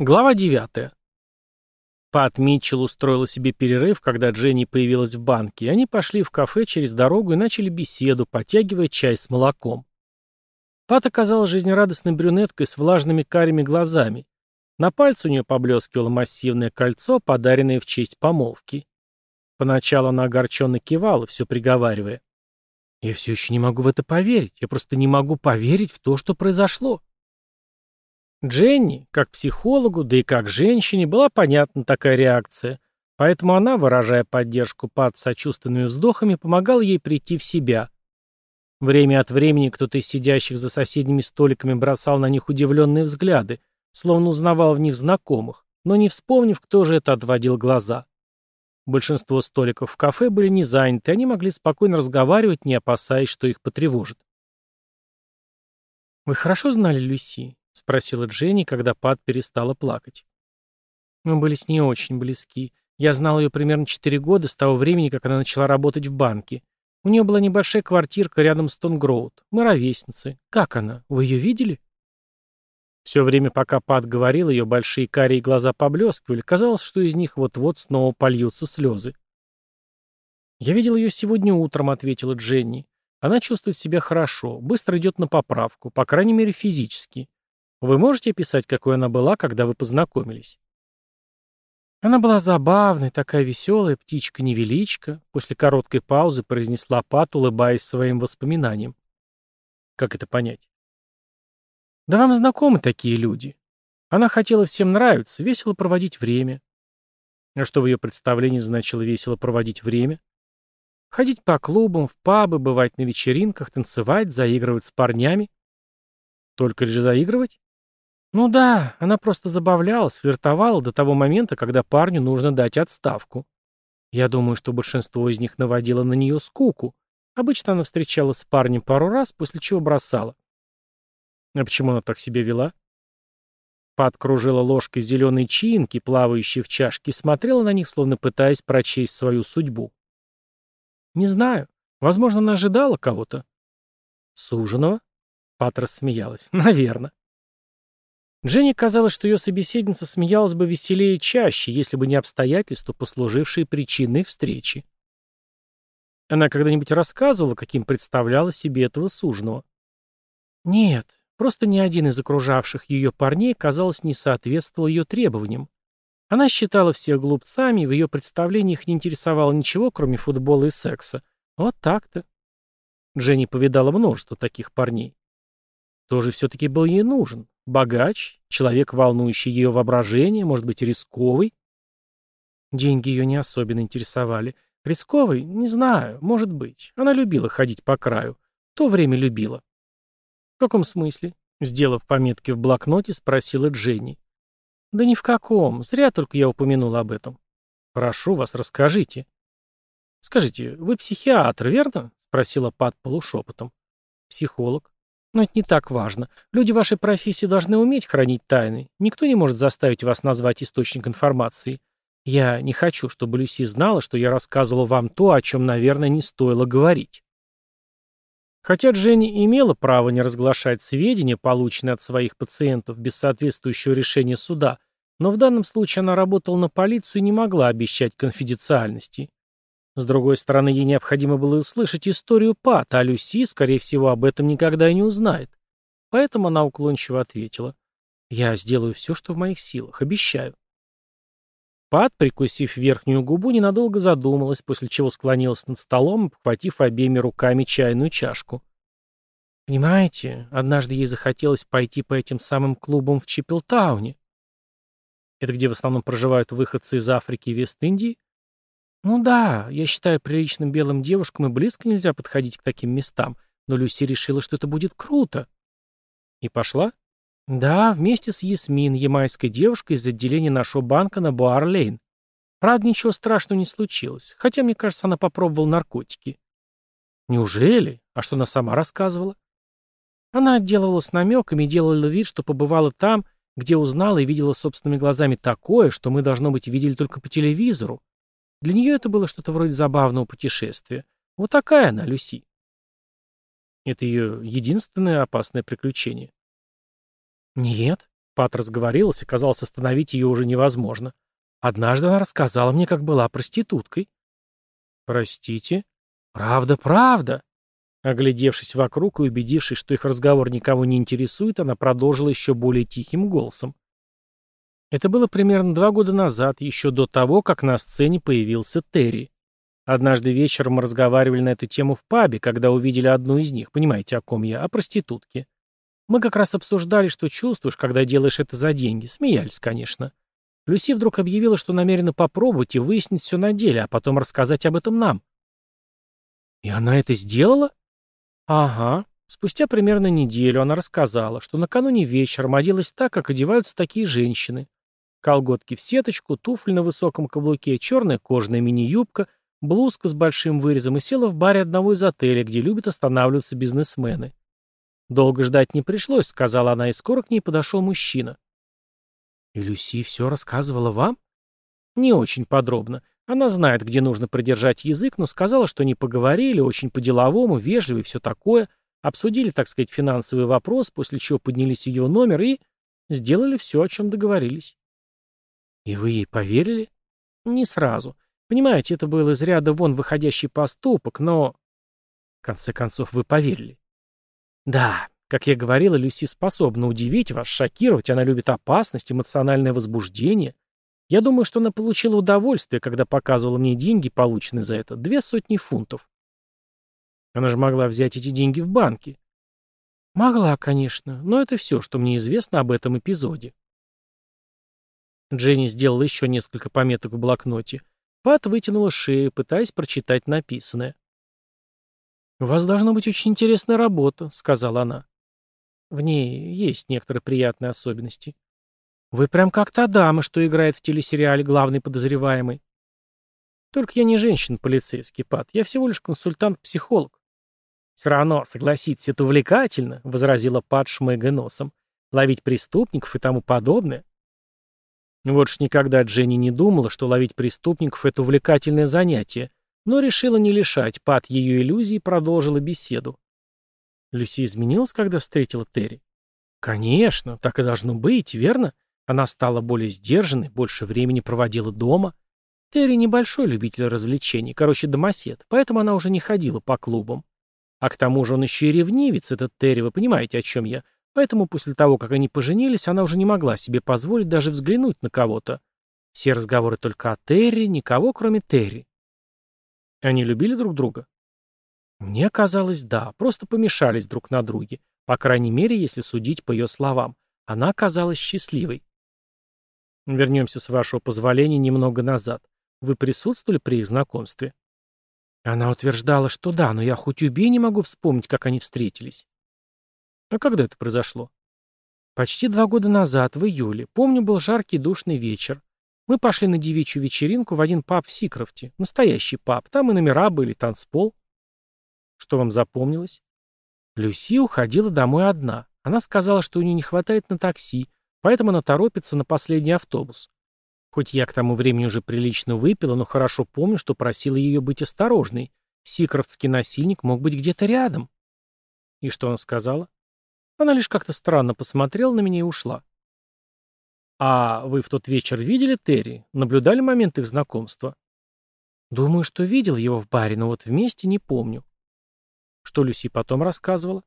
Глава 9. Пат Митчелл устроила себе перерыв, когда Дженни появилась в банке, и они пошли в кафе через дорогу и начали беседу, потягивая чай с молоком. Пат оказалась жизнерадостной брюнеткой с влажными карими глазами. На пальце у нее поблескивало массивное кольцо, подаренное в честь помолвки. Поначалу она огорченно кивала, все приговаривая. Я все еще не могу в это поверить. Я просто не могу поверить в то, что произошло. Дженни, как психологу, да и как женщине, была понятна такая реакция. Поэтому она, выражая поддержку под сочувственными вздохами, помогала ей прийти в себя. Время от времени кто-то из сидящих за соседними столиками бросал на них удивленные взгляды, словно узнавал в них знакомых, но не вспомнив, кто же это отводил глаза. Большинство столиков в кафе были не заняты, они могли спокойно разговаривать, не опасаясь, что их потревожит. «Вы хорошо знали Люси?» — спросила Дженни, когда Пат перестала плакать. «Мы были с ней очень близки. Я знал ее примерно четыре года с того времени, как она начала работать в банке. У нее была небольшая квартирка рядом с Тонгроуд. Мы ровесницы. Как она? Вы ее видели?» Все время, пока Пат говорил, ее большие карие глаза поблескивали. Казалось, что из них вот-вот снова польются слезы. «Я видел ее сегодня утром», — ответила Дженни. «Она чувствует себя хорошо, быстро идет на поправку, по крайней мере, физически. Вы можете описать, какой она была, когда вы познакомились?» Она была забавной, такая веселая птичка-невеличка, после короткой паузы произнесла Пат, улыбаясь своим воспоминаниям. Как это понять? Да вам знакомы такие люди. Она хотела всем нравиться, весело проводить время. А что в ее представлении значило весело проводить время? Ходить по клубам, в пабы, бывать на вечеринках, танцевать, заигрывать с парнями. Только лишь заигрывать? Ну да, она просто забавлялась, флиртовала до того момента, когда парню нужно дать отставку. Я думаю, что большинство из них наводило на нее скуку. Обычно она встречалась с парнем пару раз, после чего бросала. А почему она так себя вела? Подкружила ложкой зеленые чаинки, плавающие в чашке, и смотрела на них, словно пытаясь прочесть свою судьбу. «Не знаю. Возможно, она ожидала кого-то». «Суженого?» Пат смеялась. «Наверно». Дженни казалось, что ее собеседница смеялась бы веселее чаще, если бы не обстоятельства, послужившие причиной встречи. Она когда-нибудь рассказывала, каким представляла себе этого суженого? «Нет, Просто ни один из окружавших ее парней, казалось, не соответствовал ее требованиям. Она считала всех глупцами, и в ее представлении их не интересовало ничего, кроме футбола и секса. Вот так-то. Дженни повидала множество таких парней. Кто же все-таки был ей нужен? Богач? Человек, волнующий ее воображение? Может быть, рисковый? Деньги ее не особенно интересовали. Рисковый? Не знаю. Может быть. Она любила ходить по краю. В то время любила. «В каком смысле?» — сделав пометки в блокноте, спросила Дженни. «Да ни в каком. Зря только я упомянул об этом. Прошу вас, расскажите». «Скажите, вы психиатр, верно?» — спросила Пат полушепотом. «Психолог. Но это не так важно. Люди вашей профессии должны уметь хранить тайны. Никто не может заставить вас назвать источник информации. Я не хочу, чтобы Люси знала, что я рассказывала вам то, о чем, наверное, не стоило говорить». Хотя Дженни имела право не разглашать сведения, полученные от своих пациентов, без соответствующего решения суда, но в данном случае она работала на полицию и не могла обещать конфиденциальности. С другой стороны, ей необходимо было услышать историю Пат, а Люси, скорее всего, об этом никогда и не узнает. Поэтому она уклончиво ответила. «Я сделаю все, что в моих силах, обещаю». Пат, прикусив верхнюю губу, ненадолго задумалась, после чего склонилась над столом, похватив обеими руками чайную чашку. Понимаете, однажды ей захотелось пойти по этим самым клубам в Чиппелтауне. Это где в основном проживают выходцы из Африки и Вест-Индии? Ну да, я считаю, приличным белым девушкам и близко нельзя подходить к таким местам, но Люси решила, что это будет круто. И пошла? Да, вместе с Ясмин, ямайской девушкой из отделения нашего банка на Буарлейн. Правда, ничего страшного не случилось, хотя, мне кажется, она попробовала наркотики. Неужели? А что она сама рассказывала? Она отделывалась намеками и делала вид, что побывала там, где узнала и видела собственными глазами такое, что мы, должно быть, видели только по телевизору. Для нее это было что-то вроде забавного путешествия. Вот такая она, Люси. Это ее единственное опасное приключение. «Нет», — Пат разговорилась и, казалось, остановить ее уже невозможно. «Однажды она рассказала мне, как была проституткой». «Простите?» «Правда, правда!» Оглядевшись вокруг и убедившись, что их разговор никого не интересует, она продолжила еще более тихим голосом. Это было примерно два года назад, еще до того, как на сцене появился Терри. Однажды вечером мы разговаривали на эту тему в пабе, когда увидели одну из них, понимаете, о ком я, о проститутке. Мы как раз обсуждали, что чувствуешь, когда делаешь это за деньги. Смеялись, конечно. Люси вдруг объявила, что намерена попробовать и выяснить все на деле, а потом рассказать об этом нам. И она это сделала? Ага. Спустя примерно неделю она рассказала, что накануне вечером оделась так, как одеваются такие женщины. Колготки в сеточку, туфли на высоком каблуке, черная кожаная мини-юбка, блузка с большим вырезом и села в баре одного из отелей, где любят останавливаться бизнесмены. Долго ждать не пришлось, сказала она, и скоро к ней подошел мужчина. И Люси все рассказывала вам? Не очень подробно. Она знает, где нужно придержать язык, но сказала, что не поговорили, очень по-деловому, вежливо и все такое. Обсудили, так сказать, финансовый вопрос, после чего поднялись в его номер и сделали все, о чем договорились. И вы ей поверили? Не сразу. Понимаете, это был из ряда вон выходящий поступок, но... В конце концов, вы поверили. Да, как я говорила, Люси способна удивить вас, шокировать, она любит опасность, эмоциональное возбуждение. Я думаю, что она получила удовольствие, когда показывала мне деньги, полученные за это, две сотни фунтов. Она же могла взять эти деньги в банке. Могла, конечно, но это все, что мне известно об этом эпизоде. Дженни сделала еще несколько пометок в блокноте. Пат вытянула шею, пытаясь прочитать написанное. «У вас должно быть очень интересная работа», — сказала она. «В ней есть некоторые приятные особенности». «Вы прям как та дама, что играет в телесериале «Главный подозреваемый». Только я не женщина-полицейский, Пат. Я всего лишь консультант-психолог. Все равно, согласитесь, это увлекательно, — возразила Пат, шмыгая носом. Ловить преступников и тому подобное. Вот ж никогда Дженни не думала, что ловить преступников — это увлекательное занятие, но решила не лишать Пат ее иллюзий и продолжила беседу. Люси изменилась, когда встретила Терри? Конечно, так и должно быть, верно? Она стала более сдержанной, больше времени проводила дома. Терри небольшой любитель развлечений, короче, домосед, поэтому она уже не ходила по клубам. А к тому же он еще и ревнивец, этот Терри, вы понимаете, о чем я. Поэтому после того, как они поженились, она уже не могла себе позволить даже взглянуть на кого-то. Все разговоры только о Терри, никого, кроме Терри. Они любили друг друга? Мне казалось, да, просто помешались друг на друге. По крайней мере, если судить по ее словам. Она казалась счастливой. Вернемся, с вашего позволения, немного назад. Вы присутствовали при их знакомстве? Она утверждала, что да, но я хоть убей не могу вспомнить, как они встретились. А когда это произошло? Почти два года назад, в июле. Помню, был жаркий душный вечер. Мы пошли на девичью вечеринку в один паб в Сикровте. Настоящий паб. Там и номера были, танцпол. Что вам запомнилось? Люси уходила домой одна. Она сказала, что у нее не хватает на такси, поэтому она торопится на последний автобус. Хоть я к тому времени уже прилично выпила, но хорошо помню, что просила ее быть осторожной. Сикровтский насильник мог быть где-то рядом. И что она сказала? Она лишь как-то странно посмотрела на меня и ушла. «А вы в тот вечер видели Терри? Наблюдали момент их знакомства?» «Думаю, что видел его в баре, но вот вместе не помню». Что Люси потом рассказывала?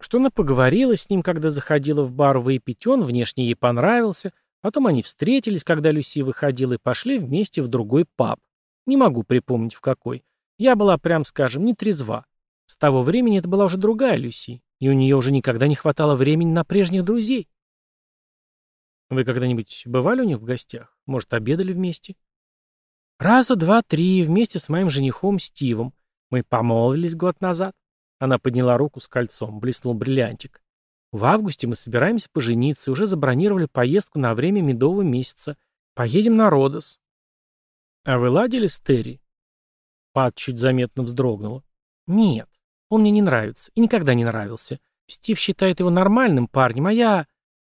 Что она поговорила с ним, когда заходила в бар выпить, он внешне ей понравился, потом они встретились, когда Люси выходила, и пошли вместе в другой паб. Не могу припомнить, в какой. Я была, прям скажем, не трезва. С того времени это была уже другая Люси, и у нее уже никогда не хватало времени на прежних друзей. Вы когда-нибудь бывали у них в гостях? Может, обедали вместе? Раза два-три вместе с моим женихом Стивом. Мы помолвились год назад. Она подняла руку с кольцом, блеснул бриллиантик. В августе мы собираемся пожениться и уже забронировали поездку на время медового месяца. Поедем на Родос. А вы ладили с Терри? Пат чуть заметно вздрогнула. Нет, он мне не нравится и никогда не нравился. Стив считает его нормальным парнем, а я...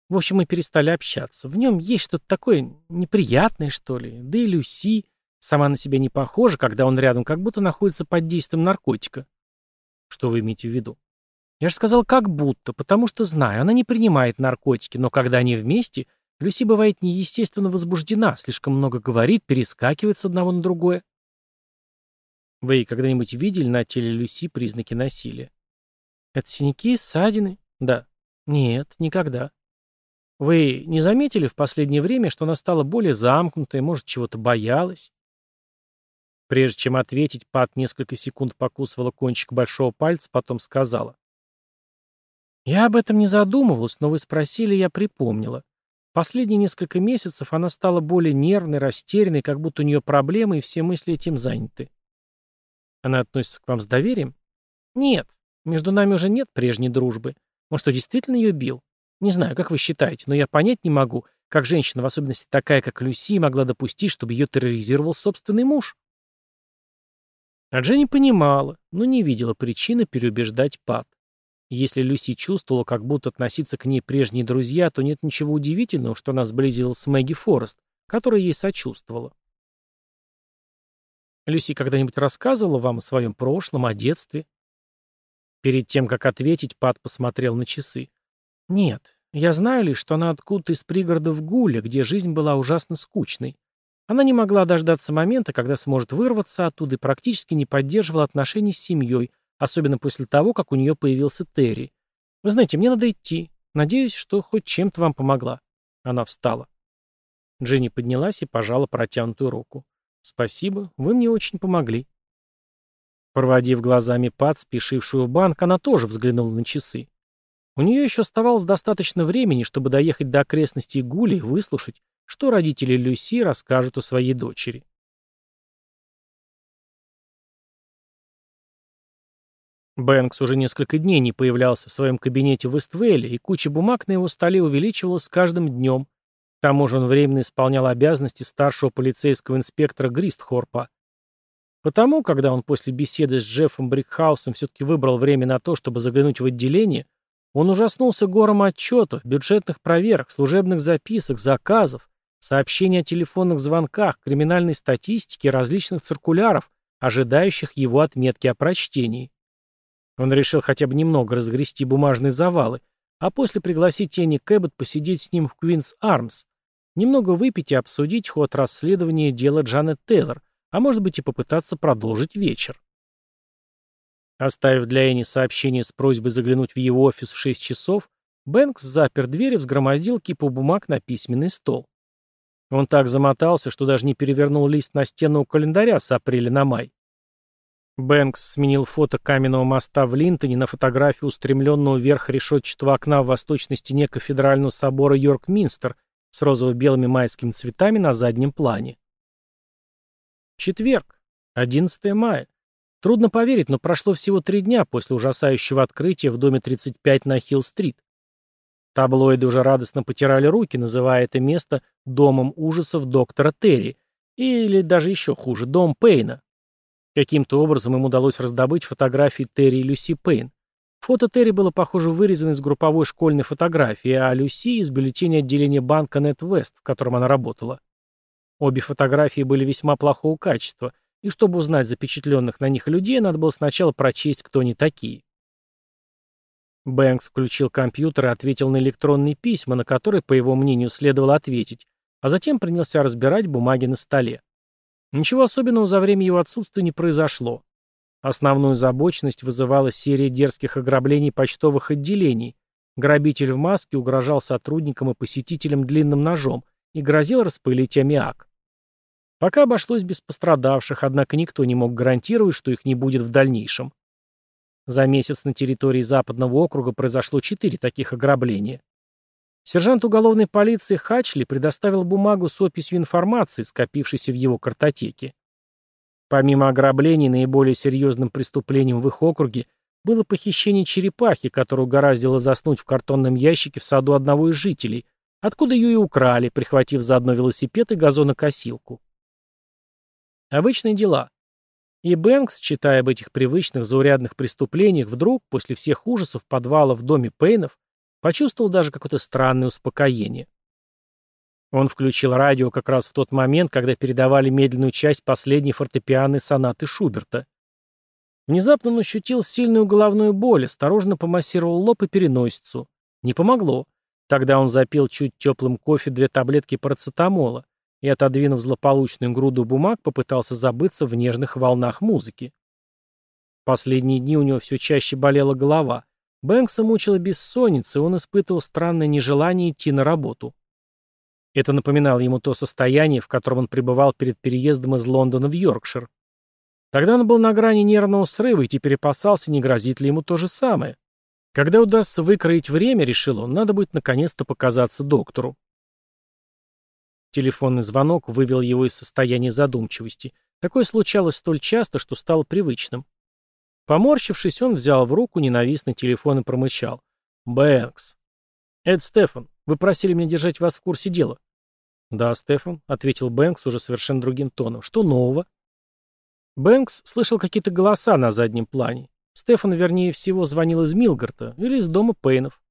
В общем, мы перестали общаться. В нем есть что-то такое неприятное, что ли. Да и Люси сама на себя не похожа, когда он рядом, как будто находится под действием наркотика. Что вы имеете в виду? Я же сказал «как будто», потому что знаю, она не принимает наркотики, но когда они вместе, Люси бывает неестественно возбуждена, слишком много говорит, перескакивает с одного на другое. Вы когда-нибудь видели на теле Люси признаки насилия? Это синяки, ссадины? Да. Нет, никогда. Вы не заметили в последнее время, что она стала более замкнутой, может, чего-то боялась? Прежде чем ответить, Пат несколько секунд покусывала кончик большого пальца, потом сказала. «Я об этом не задумывалась, но вы спросили, я припомнила. Последние несколько месяцев она стала более нервной, растерянной, как будто у нее проблемы, и все мысли этим заняты. Она относится к вам с доверием? Нет, между нами уже нет прежней дружбы. Он что, действительно ее бил? Не знаю, как вы считаете, но я понять не могу, как женщина, в особенности такая, как Люси, могла допустить, чтобы ее терроризировал собственный муж. А Дженни понимала, но не видела причины переубеждать Пат. Если Люси чувствовала, как будут относиться к ней прежние друзья, то нет ничего удивительного, что она сблизилась с Мэгги Форест, которая ей сочувствовала. Люси когда-нибудь рассказывала вам о своем прошлом, о детстве? Перед тем, как ответить, Пат посмотрел на часы. Нет, я знаю лишь, что она откуда-то из пригорода в Гуле, где жизнь была ужасно скучной. Она не могла дождаться момента, когда сможет вырваться оттуда и практически не поддерживала отношений с семьей, особенно после того, как у нее появился Терри. Вы знаете, мне надо идти. Надеюсь, что хоть чем-то вам помогла. Она встала. Дженни поднялась и пожала протянутую руку. «Спасибо, вы мне очень помогли». Проводив глазами Пат, спешившую в банк, она тоже взглянула на часы. У нее еще оставалось достаточно времени, чтобы доехать до окрестностей Гули и выслушать, что родители Люси расскажут о своей дочери. Бэнкс уже несколько дней не появлялся в своем кабинете в Иствелле, и куча бумаг на его столе увеличивалась с каждым днем. К тому же он временно исполнял обязанности старшего полицейского инспектора Гристхорпа. Потому, когда он после беседы с Джеффом Брикхаусом все-таки выбрал время на то, чтобы заглянуть в отделение, он ужаснулся гором отчетов, бюджетных проверок, служебных записок, заказов, сообщений о телефонных звонках, криминальной статистике, различных циркуляров, ожидающих его отметки о прочтении. Он решил хотя бы немного разгрести бумажные завалы, а после пригласить Тенни Кэббет посидеть с ним в Квинс Армс, немного выпить и обсудить ход расследования дела Джанет Тейлор, а может быть и попытаться продолжить вечер. Оставив для Энни сообщение с просьбой заглянуть в его офис в 6 часов, Бэнкс запер дверь и взгромоздил кипу бумаг на письменный стол. Он так замотался, что даже не перевернул лист на настенного календаря с апреля на май. Бэнкс сменил фото каменного моста в Линтоне на фотографию устремленного вверх решетчатого окна в восточной стене кафедрального собора Йорк-Минстер с розово-белыми майскими цветами на заднем плане. Четверг, 11 мая. Трудно поверить, но прошло всего три дня после ужасающего открытия в доме 35 на Хилл-стрит. Таблоиды уже радостно потирали руки, называя это место «домом ужасов доктора Терри», или даже еще хуже, «дом Пейна». Каким-то образом им удалось раздобыть фотографии Терри и Люси Пейн. Фото Терри было, похоже, вырезано из групповой школьной фотографии, а Люси — из бюллетеня отделения банка NetWest, в котором она работала. Обе фотографии были весьма плохого качества — и чтобы узнать запечатленных на них людей, надо было сначала прочесть, кто они такие. Бэнкс включил компьютер и ответил на электронные письма, на которые, по его мнению, следовало ответить, а затем принялся разбирать бумаги на столе. Ничего особенного за время его отсутствия не произошло. Основную забоченность вызывала серия дерзких ограблений почтовых отделений. Грабитель в маске угрожал сотрудникам и посетителям длинным ножом и грозил распылить аммиак. Пока обошлось без пострадавших, однако никто не мог гарантировать, что их не будет в дальнейшем. За месяц на территории Западного округа произошло четыре таких ограбления. Сержант уголовной полиции Хачли предоставил бумагу с описью информации, скопившейся в его картотеке. Помимо ограблений, наиболее серьезным преступлением в их округе было похищение черепахи, которую гораздило заснуть в картонном ящике в саду одного из жителей, откуда ее и украли, прихватив заодно велосипед и газонокосилку. Обычные дела. И Бэнкс, читая об этих привычных заурядных преступлениях, вдруг, после всех ужасов подвала в доме Пейнов, почувствовал даже какое-то странное успокоение. Он включил радио как раз в тот момент, когда передавали медленную часть последней фортепианной сонаты Шуберта. Внезапно он ощутил сильную головную боль, осторожно помассировал лоб и переносицу. Не помогло. Тогда он запил чуть теплым кофе две таблетки парацетамола и, отодвинув злополучную груду бумаг, попытался забыться в нежных волнах музыки. Последние дни у него все чаще болела голова. Бэнкса мучила бессонница, и он испытывал странное нежелание идти на работу. Это напоминало ему то состояние, в котором он пребывал перед переездом из Лондона в Йоркшир. Тогда он был на грани нервного срыва и теперь опасался, не грозит ли ему то же самое. Когда удастся выкроить время, решил он, надо будет наконец-то показаться доктору. Телефонный звонок вывел его из состояния задумчивости. Такое случалось столь часто, что стало привычным. Поморщившись, он взял в руку ненавистный телефон и промычал. «Бэнкс». «Эд Стефан, вы просили меня держать вас в курсе дела». «Да, Стефан», — ответил Бэнкс уже совершенно другим тоном. «Что нового?» Бэнкс слышал какие-то голоса на заднем плане. Стефан, вернее всего, звонил из Милгарта или из дома Пейнов.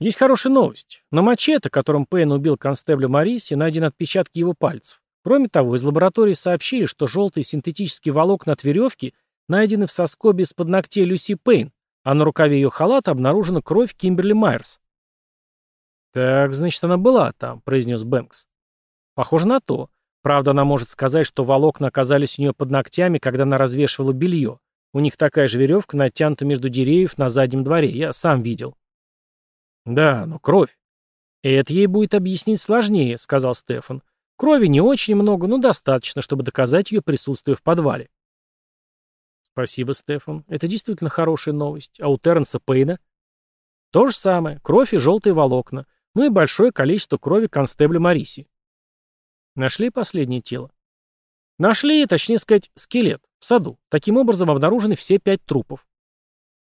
Есть хорошая новость. На мачете, которым Пейн убил констебля Мариси, найдены отпечатки его пальцев. Кроме того, из лаборатории сообщили, что желтые синтетические волокна от веревки найдены в соскобе из-под ногтей Люси Пейн, а на рукаве ее халата обнаружена кровь Кимберли Майерс. «Так, значит, она была там», — произнес Бэнкс. «Похоже на то. Правда, она может сказать, что волокна оказались у нее под ногтями, когда она развешивала белье. У них такая же веревка натянута между деревьев на заднем дворе, я сам видел». «Да, но кровь». «Это ей будет объяснить сложнее», — сказал Стефан. «Крови не очень много, но достаточно, чтобы доказать ее присутствие в подвале». «Спасибо, Стефан. Это действительно хорошая новость. А у Тернса Пейна?» «То же самое. Кровь и желтые волокна. Ну и большое количество крови констебля Мариси». «Нашли последнее тело?» «Нашли, точнее сказать, скелет. В саду. Таким образом обнаружены все пять трупов».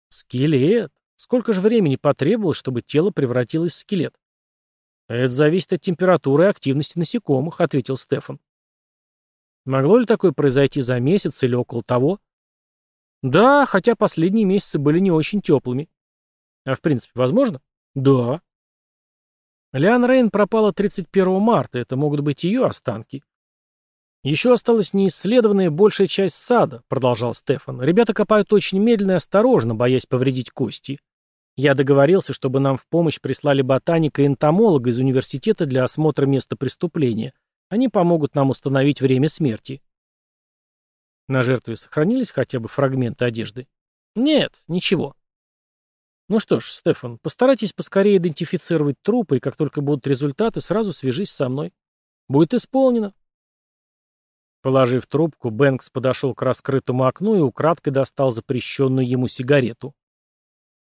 «Скелет. Сколько же времени потребовалось, чтобы тело превратилось в скелет? «Это зависит от температуры и активности насекомых», — ответил Стефан. Могло ли такое произойти за месяц или около того? Да, хотя последние месяцы были не очень теплыми. А в принципе, возможно? Да. Лиан Рейн пропала 31 марта, это могут быть ее останки. Еще осталась неисследованная большая часть сада, продолжал Стефан. Ребята копают очень медленно и осторожно, боясь повредить кости. Я договорился, чтобы нам в помощь прислали ботаника и энтомолога из университета для осмотра места преступления. Они помогут нам установить время смерти. На жертве сохранились хотя бы фрагменты одежды? Нет, ничего. Ну что ж, Стефан, постарайтесь поскорее идентифицировать трупы, и как только будут результаты, сразу свяжись со мной. Будет исполнено. Положив трубку, Бэнкс подошел к раскрытому окну и украдкой достал запрещенную ему сигарету.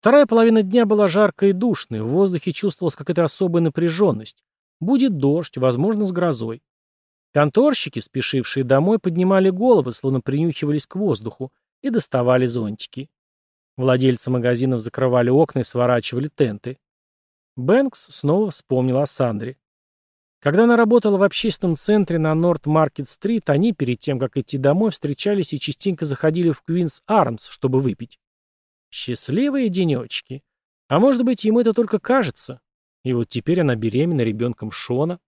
Вторая половина дня была жаркой и душной, в воздухе чувствовалась какая-то особая напряженность. Будет дождь, возможно, с грозой. Конторщики, спешившие домой, поднимали головы, словно принюхивались к воздуху, и доставали зонтики. Владельцы магазинов закрывали окна и сворачивали тенты. Бэнкс снова вспомнил о Сандре. Когда она работала в общественном центре на Норт-Маркет-стрит, они, перед тем, как идти домой, встречались и частенько заходили в Квинс Армс, чтобы выпить. Счастливые денечки. А может быть, ему это только кажется. И вот теперь она беременна ребенком Шона.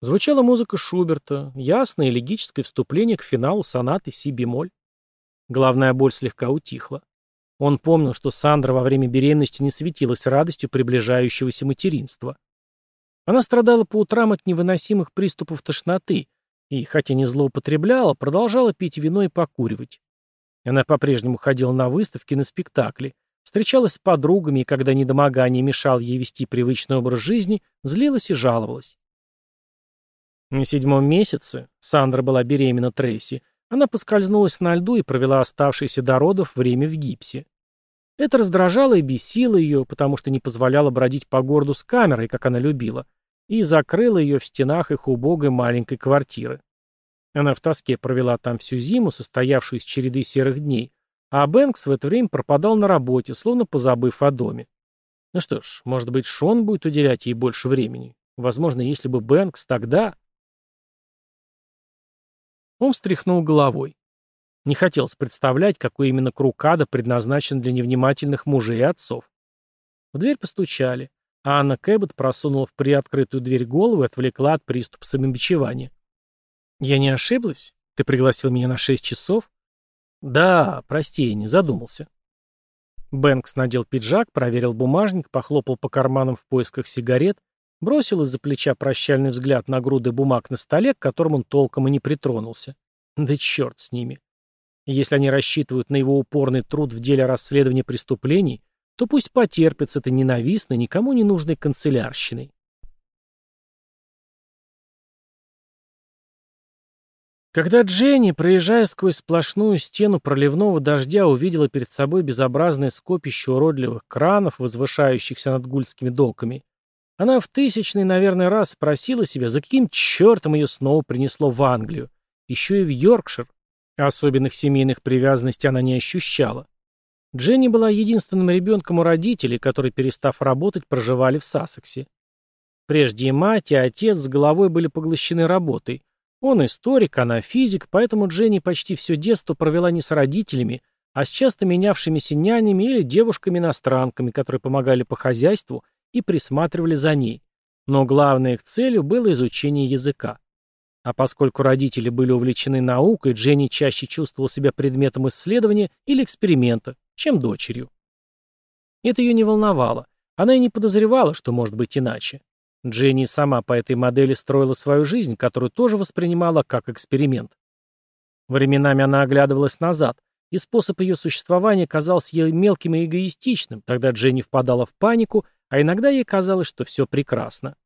Звучала музыка Шуберта, ясное элегическое вступление к финалу сонаты Си-бемоль. Главная боль слегка утихла. Он помнил, что Сандра во время беременности не светилась радостью приближающегося материнства. Она страдала по утрам от невыносимых приступов тошноты и, хотя не злоупотребляла, продолжала пить вино и покуривать. И она по-прежнему ходила на выставки и на спектакли, встречалась с подругами и, когда недомогание мешало ей вести привычный образ жизни, злилась и жаловалась. На седьмом месяце Сандра была беременна Трейси. Она поскользнулась на льду и провела оставшееся до родов время в гипсе. Это раздражало и бесило ее, потому что не позволяло бродить по городу с камерой, как она любила, и закрыло ее в стенах их убогой маленькой квартиры. Она в тоске провела там всю зиму, состоявшую из череды серых дней, а Бэнкс в это время пропадал на работе, словно позабыв о доме. Ну что ж, может быть, Шон будет уделять ей больше времени. Возможно, если бы Бэнкс тогда... Он встряхнул головой. Не хотелось представлять, какой именно круг предназначен для невнимательных мужей и отцов. В дверь постучали, а Анна Кэббет просунула в приоткрытую дверь голову и отвлекла от приступа самобичевания. «Я не ошиблась? Ты пригласил меня на шесть часов?» «Да, прости, я не задумался». Бэнкс надел пиджак, проверил бумажник, похлопал по карманам в поисках сигарет, бросил из-за плеча прощальный взгляд на груды бумаг на столе, к которым он толком и не притронулся. Да черт с ними. Если они рассчитывают на его упорный труд в деле расследования преступлений, то пусть потерпят с этой ненавистной, никому не нужной канцелярщиной. Когда Дженни, проезжая сквозь сплошную стену проливного дождя, увидела перед собой безобразное скопище уродливых кранов, возвышающихся над гульскими доками, она в тысячный, наверное, раз спросила себя, за каким чертом ее снова принесло в Англию, еще и в Йоркшир. Особенных семейных привязанностей она не ощущала. Дженни была единственным ребенком у родителей, которые, перестав работать, проживали в Сассексе. Прежде и мать, и отец с головой были поглощены работой – он историк, она физик, поэтому Дженни почти все детство провела не с родителями, а с часто менявшимися нянями или девушками-иностранками, которые помогали по хозяйству и присматривали за ней. Но главной их целью было изучение языка. А поскольку родители были увлечены наукой, Дженни чаще чувствовал себя предметом исследования или эксперимента, чем дочерью. Это ее не волновало. Она и не подозревала, что может быть иначе. Дженни сама по этой модели строила свою жизнь, которую тоже воспринимала как эксперимент. Временами она оглядывалась назад, и способ ее существования казался ей мелким и эгоистичным, тогда Дженни впадала в панику, а иногда ей казалось, что все прекрасно.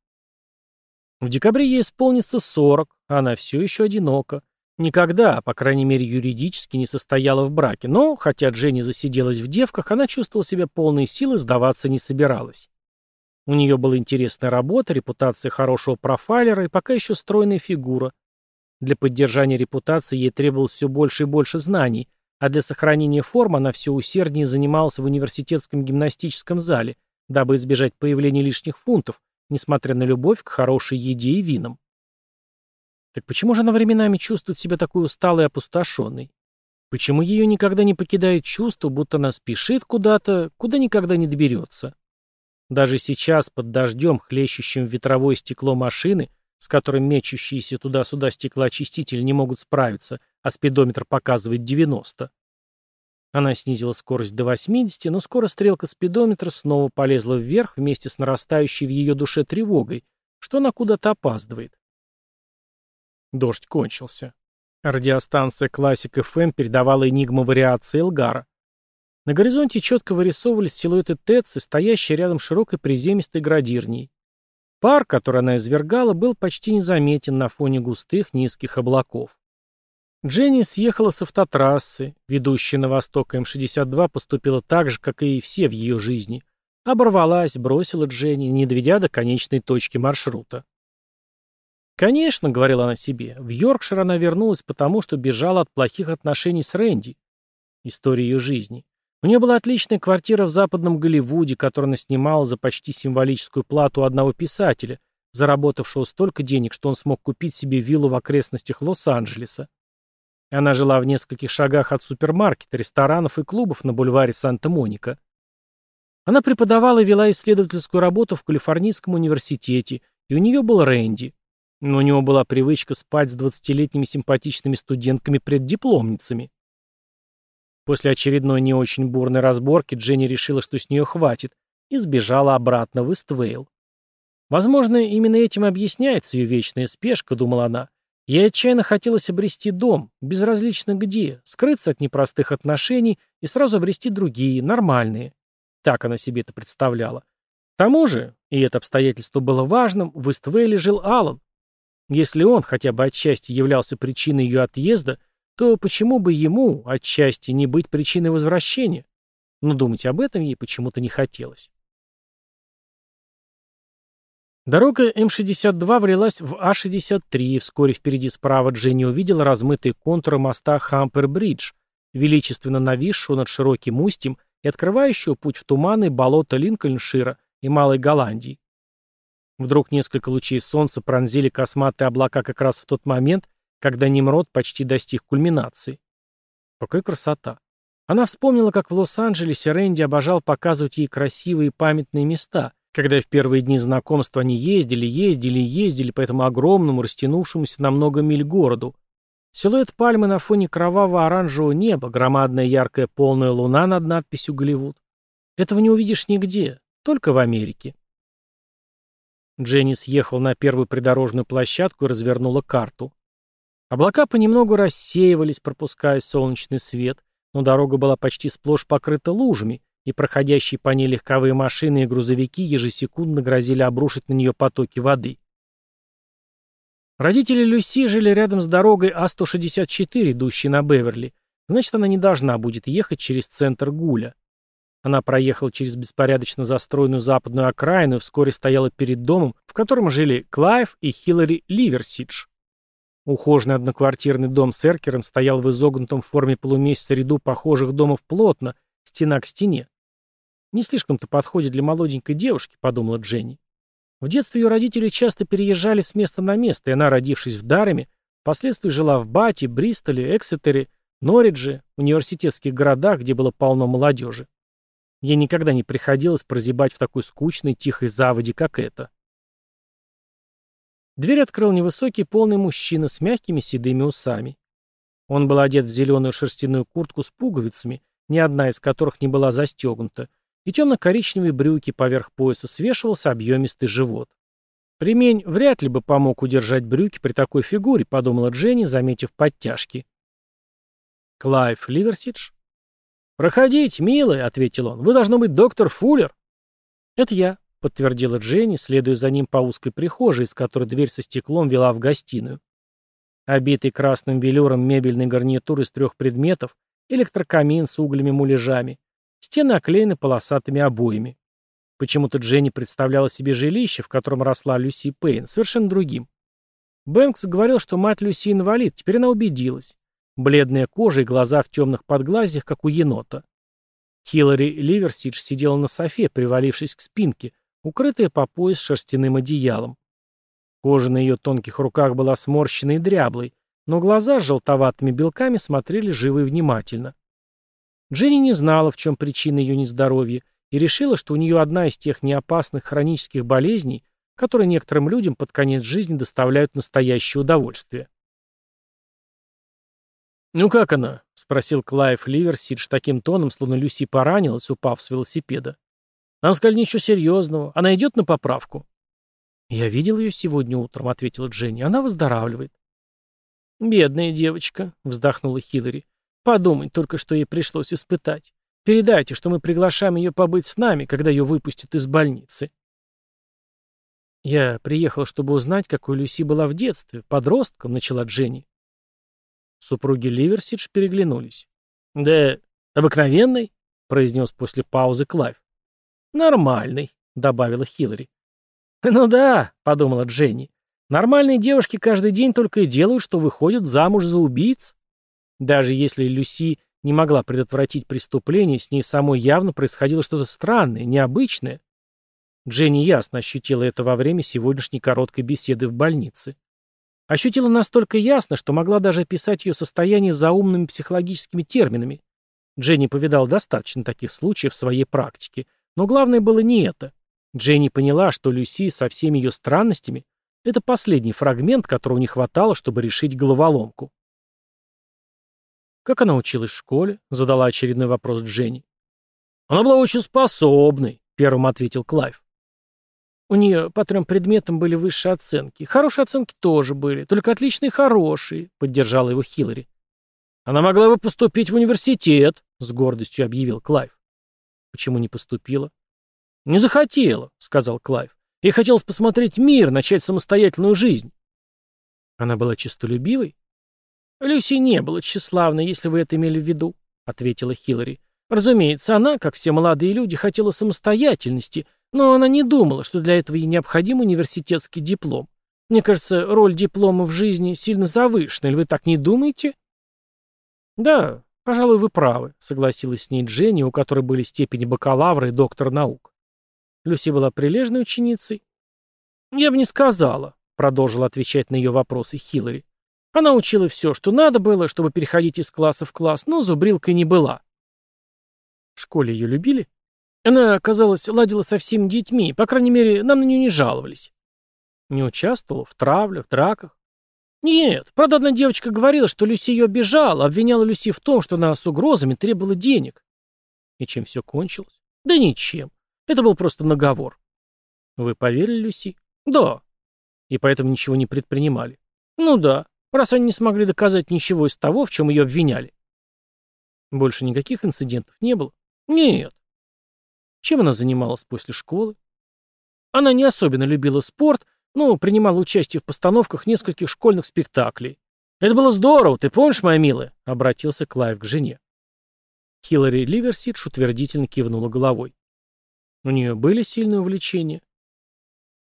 В декабре ей исполнится 40, а она все еще одинока. Никогда, по крайней мере юридически, не состояла в браке, но, хотя Дженни засиделась в девках, она чувствовала себя полной силы, сдаваться не собиралась. У нее была интересная работа, репутация хорошего профайлера и пока еще стройная фигура. Для поддержания репутации ей требовалось все больше и больше знаний, а для сохранения формы она все усерднее занималась в университетском гимнастическом зале, дабы избежать появления лишних фунтов, несмотря на любовь к хорошей еде и винам. Так почему же она временами чувствует себя такой усталой и опустошенной? Почему ее никогда не покидает чувство, будто она спешит куда-то, куда никогда не доберется? Даже сейчас, под дождем, хлещущим ветровое стекло машины, с которым мечущиеся туда-сюда стеклоочистители не могут справиться, а спидометр показывает 90. Она снизила скорость до 80, но скоро стрелка спидометра снова полезла вверх вместе с нарастающей в ее душе тревогой, что она куда-то опаздывает. Дождь кончился. Радиостанция «Классик ФМ» передавала энигму вариации Элгара. На горизонте четко вырисовывались силуэты ТЭЦ, стоящие рядом широкой приземистой градирней. Пар, который она извергала, был почти незаметен на фоне густых низких облаков. Дженни съехала с автотрассы, ведущая на восток М-62 эм поступила так же, как и все в ее жизни. Оборвалась, бросила Дженни, не доведя до конечной точки маршрута. «Конечно», — говорила она себе, — «в Йоркшир она вернулась потому, что бежала от плохих отношений с Рэнди». История ее жизни. У нее была отличная квартира в западном Голливуде, которую она снимала за почти символическую плату одного писателя, заработавшего столько денег, что он смог купить себе виллу в окрестностях Лос-Анджелеса. Она жила в нескольких шагах от супермаркета, ресторанов и клубов на бульваре Санта-Моника. Она преподавала и вела исследовательскую работу в Калифорнийском университете, и у нее был Рэнди. Но у него была привычка спать с 20-летними симпатичными студентками-преддипломницами. После очередной не очень бурной разборки Дженни решила, что с нее хватит, и сбежала обратно в Иствейл. Возможно, именно этим объясняется ее вечная спешка, думала она. Ей отчаянно хотелось обрести дом, безразлично где, скрыться от непростых отношений и сразу обрести другие, нормальные. Так она себе это представляла. К тому же, и это обстоятельство было важным, в Иствейле жил Аллан. Если он хотя бы отчасти являлся причиной ее отъезда, то почему бы ему отчасти не быть причиной возвращения? Ну, Но думать об этом ей почему-то не хотелось. Дорога М-62 влилась в А-63, и вскоре впереди справа Дженни увидела размытые контуры моста Хампер-Бридж, величественно нависшего над широким устьем и открывающего путь в туманы болота Линкольншира и Малой Голландии. Вдруг несколько лучей солнца пронзили косматые облака как раз в тот момент, когда Немрод почти достиг кульминации. Какая красота! Она вспомнила, как в Лос-Анджелесе Рэнди обожал показывать ей красивые памятные места, когда в первые дни знакомства они ездили, ездили, ездили по этому огромному, растянувшемуся на много миль городу. Силуэт пальмы на фоне кроваво-оранжевого неба, громадная яркая полная луна над надписью «Голливуд». Этого не увидишь нигде, только в Америке. Дженнис ехал на первую придорожную площадку и развернула карту. Облака понемногу рассеивались, пропуская солнечный свет, но дорога была почти сплошь покрыта лужами, и проходящие по ней легковые машины и грузовики ежесекундно грозили обрушить на нее потоки воды. Родители Люси жили рядом с дорогой А-164, идущей на Беверли, значит, она не должна будет ехать через центр Гулля. Она проехала через беспорядочно застроенную западную окраину и вскоре стояла перед домом, в котором жили Клайв и Хиллари Ливерсидж. Ухоженный одноквартирный дом с эркером стоял в изогнутом форме полумесяца ряду похожих домов плотно, стена к стене. «Не слишком-то подходит для молоденькой девушки», — подумала Дженни. В детстве ее родители часто переезжали с места на место, и она, родившись в Дареме, впоследствии жила в Бате, Бристоле, Эксетере, Норридже, университетских городах, где было полно молодежи. Ей никогда не приходилось прозябать в такой скучной, тихой заводе, как это. Дверь открыл невысокий полный мужчина с мягкими седыми усами. Он был одет в зеленую шерстяную куртку с пуговицами, ни одна из которых не была застегнута, и темно-коричневые брюки поверх пояса свешивался объемистый живот. Ремень вряд ли бы помог удержать брюки при такой фигуре, подумала Дженни, заметив подтяжки. «Клайв Ливерсидж?» «Проходите, милый», — ответил он. «Вы должно быть доктор Фуллер». «Это я», подтвердила Дженни, следуя за ним по узкой прихожей, из которой дверь со стеклом вела в гостиную. Обитый красным велюром мебельный гарнитур из трех предметов, электрокамин с углями-муляжами, стены оклеены полосатыми обоями. Почему-то Дженни представляла себе жилище, в котором росла Люси Пейн, совершенно другим. Бэнкс говорил, что мать Люси инвалид, теперь она убедилась. Бледная кожа и глаза в темных подглазьях, как у енота. Хиллари Ливерсидж сидела на софе, привалившись к спинке, укрытая по пояс шерстяным одеялом. Кожа на ее тонких руках была сморщенной и дряблой, но глаза с желтоватыми белками смотрели живо и внимательно. Дженни не знала, в чем причина ее нездоровья, и решила, что у нее одна из тех неопасных хронических болезней, которые некоторым людям под конец жизни доставляют настоящее удовольствие. «Ну как она?» — спросил Клайв Ливерсидж таким тоном, словно Люси поранилась, упав с велосипеда. Нам сказали ничего серьезного. Она идет на поправку. Я видела ее сегодня утром, ответила Дженни. Она выздоравливает. Бедная девочка, вздохнула Хиллари. Подумать только, что ей пришлось испытать. Передайте, что мы приглашаем ее побыть с нами, когда ее выпустят из больницы. Я приехала, чтобы узнать, какой Люси была в детстве, подростком, начала Дженни. Супруги Ливерсидж переглянулись. «Да обыкновенной», — произнес после паузы Клайв нормальной», — добавила Хиллари. «Ну да», — подумала Дженни. «Нормальные девушки каждый день только и делают, что выходят замуж за убийц. Даже если Люси не могла предотвратить преступление, с ней самой явно происходило что-то странное, необычное». Дженни ясно ощутила это во время сегодняшней короткой беседы в больнице. Ощутила настолько ясно, что могла даже описать ее состояние заумными психологическими терминами. Дженни повидал достаточно таких случаев в своей практике, но главное было не это. Дженни поняла, что Люси со всеми ее странностями — это последний фрагмент, которого не хватало, чтобы решить головоломку. «Как она училась в школе?» — задала очередной вопрос Дженни. «Она была очень способной», — первым ответил Клайв. У нее по трем предметам были высшие оценки. Хорошие оценки тоже были, только отличные хорошие, — поддержала его Хиллари. «Она могла бы поступить в университет», — с гордостью объявил Клайв. Почему не поступила?» «Не захотела», — сказал Клайв. «Ей хотелось посмотреть мир, начать самостоятельную жизнь». «Она была честолюбивой?» «Люси не была тщеславной, если вы это имели в виду», — ответила Хиллари. «Разумеется, она, как все молодые люди, хотела самостоятельности, но она не думала, что для этого ей необходим университетский диплом. Мне кажется, роль диплома в жизни сильно завышена, или вы так не думаете?» «Да, «Пожалуй, вы правы», — согласилась с ней Дженни, у которой были степени бакалавра и доктор наук. Люси была прилежной ученицей. «Я бы не сказала», — продолжила отвечать на ее вопросы Хиллари. «Она учила все, что надо было, чтобы переходить из класса в класс, но зубрилкой не была». «В школе ее любили?» «Она, казалось, ладила со всеми детьми, по крайней мере, нам на нее не жаловались». «Не участвовала в травлях, драках?» Нет, правда, одна девочка говорила, что Люси ее обижала, обвиняла Люси в том, что она с угрозами требовала денег. И чем все кончилось? Да ничем. Это был просто наговор. Вы поверили Люси? Да. И поэтому ничего не предпринимали. Ну да, раз они не смогли доказать ничего из того, в чем ее обвиняли. Больше никаких инцидентов не было? Нет. Чем она занималась после школы? Она не особенно любила спорт, ну, принимала участие в постановках нескольких школьных спектаклей. Это было здорово, ты помнишь, моя милая?» — обратился Клайв к жене. Хиллари Ливерсидж утвердительно кивнула головой. У нее были сильные увлечения.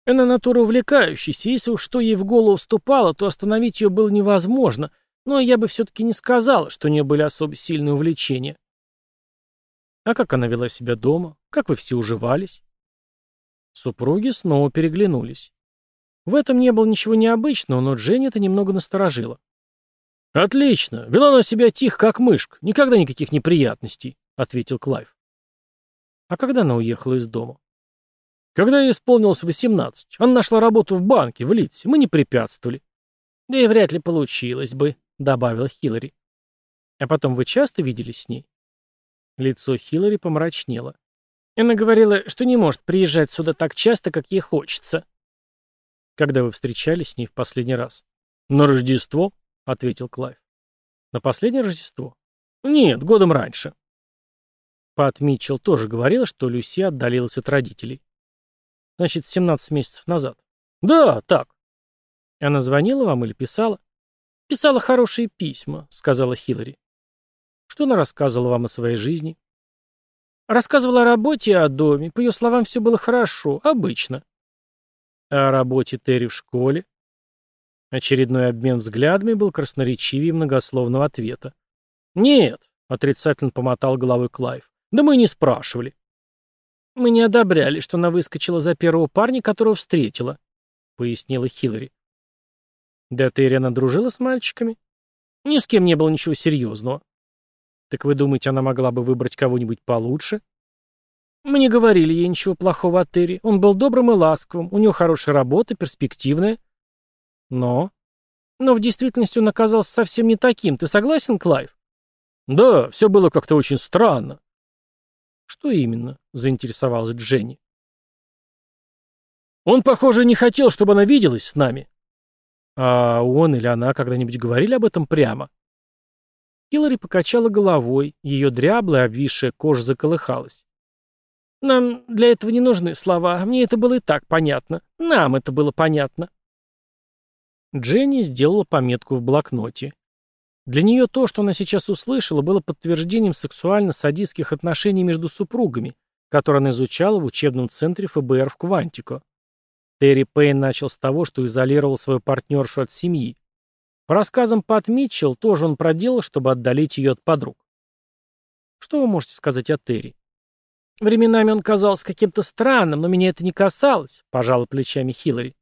Она натура увлекающаяся, если уж что ей в голову вступало, то остановить ее было невозможно, но я бы все-таки не сказала, что у нее были особо сильные увлечения. А как она вела себя дома? Как вы все уживались? Супруги снова переглянулись. В этом не было ничего необычного, но Дженни это немного насторожило. «Отлично. Вела на себя тихо, как мышка. Никогда никаких неприятностей», — ответил Клайв. «А когда она уехала из дома?» «Когда ей исполнилось 18. Она нашла работу в банке, в Литсе. Мы не препятствовали». «Да и вряд ли получилось бы», — добавила Хиллари. «А потом вы часто виделись с ней?» Лицо Хиллари помрачнело. Она говорила, что не может приезжать сюда так часто, как ей хочется когда вы встречались с ней в последний раз. На Рождество, ответил Клайв. На последнее Рождество? Нет, годом раньше. Пат Митчелл тоже говорила, что Люси отдалилась от родителей. Значит, 17 месяцев назад. Да, так. Она звонила вам или писала? Писала хорошие письма, сказала Хиллари. Что она рассказывала вам о своей жизни? Рассказывала о работе и о доме. По ее словам, все было хорошо, обычно о работе Терри в школе?» Очередной обмен взглядами был красноречивее многословного ответа. «Нет», — отрицательно помотал головой Клайв, — «да мы не спрашивали». «Мы не одобряли, что она выскочила за первого парня, которого встретила», — пояснила Хиллари. «До Терри она дружила с мальчиками?» «Ни с кем не было ничего серьезного». «Так вы думаете, она могла бы выбрать кого-нибудь получше?» Мы не говорили ей ничего плохого о Терри. Он был добрым и ласковым, у него хорошая работа, перспективная. Но... Но в действительности он оказался совсем не таким. Ты согласен, Клайв? Да, все было как-то очень странно. Что именно? Заинтересовалась Дженни. Он, похоже, не хотел, чтобы она виделась с нами. А он или она когда-нибудь говорили об этом прямо? Хиллари покачала головой, ее дряблая, обвисшая кожа заколыхалась. Нам для этого не нужны слова. Мне это было и так понятно. Нам это было понятно. Дженни сделала пометку в блокноте. Для нее то, что она сейчас услышала, было подтверждением сексуально-садистских отношений между супругами, которые она изучала в учебном центре ФБР в Квантико. Терри Пейн начал с того, что изолировал свою партнершу от семьи. По рассказам Пат Митчелл, тоже он проделал, чтобы отдалить ее от подруг. Что вы можете сказать о Терри? Временами он казался каким-то странным, но меня это не касалось, пожала плечами Хиллари.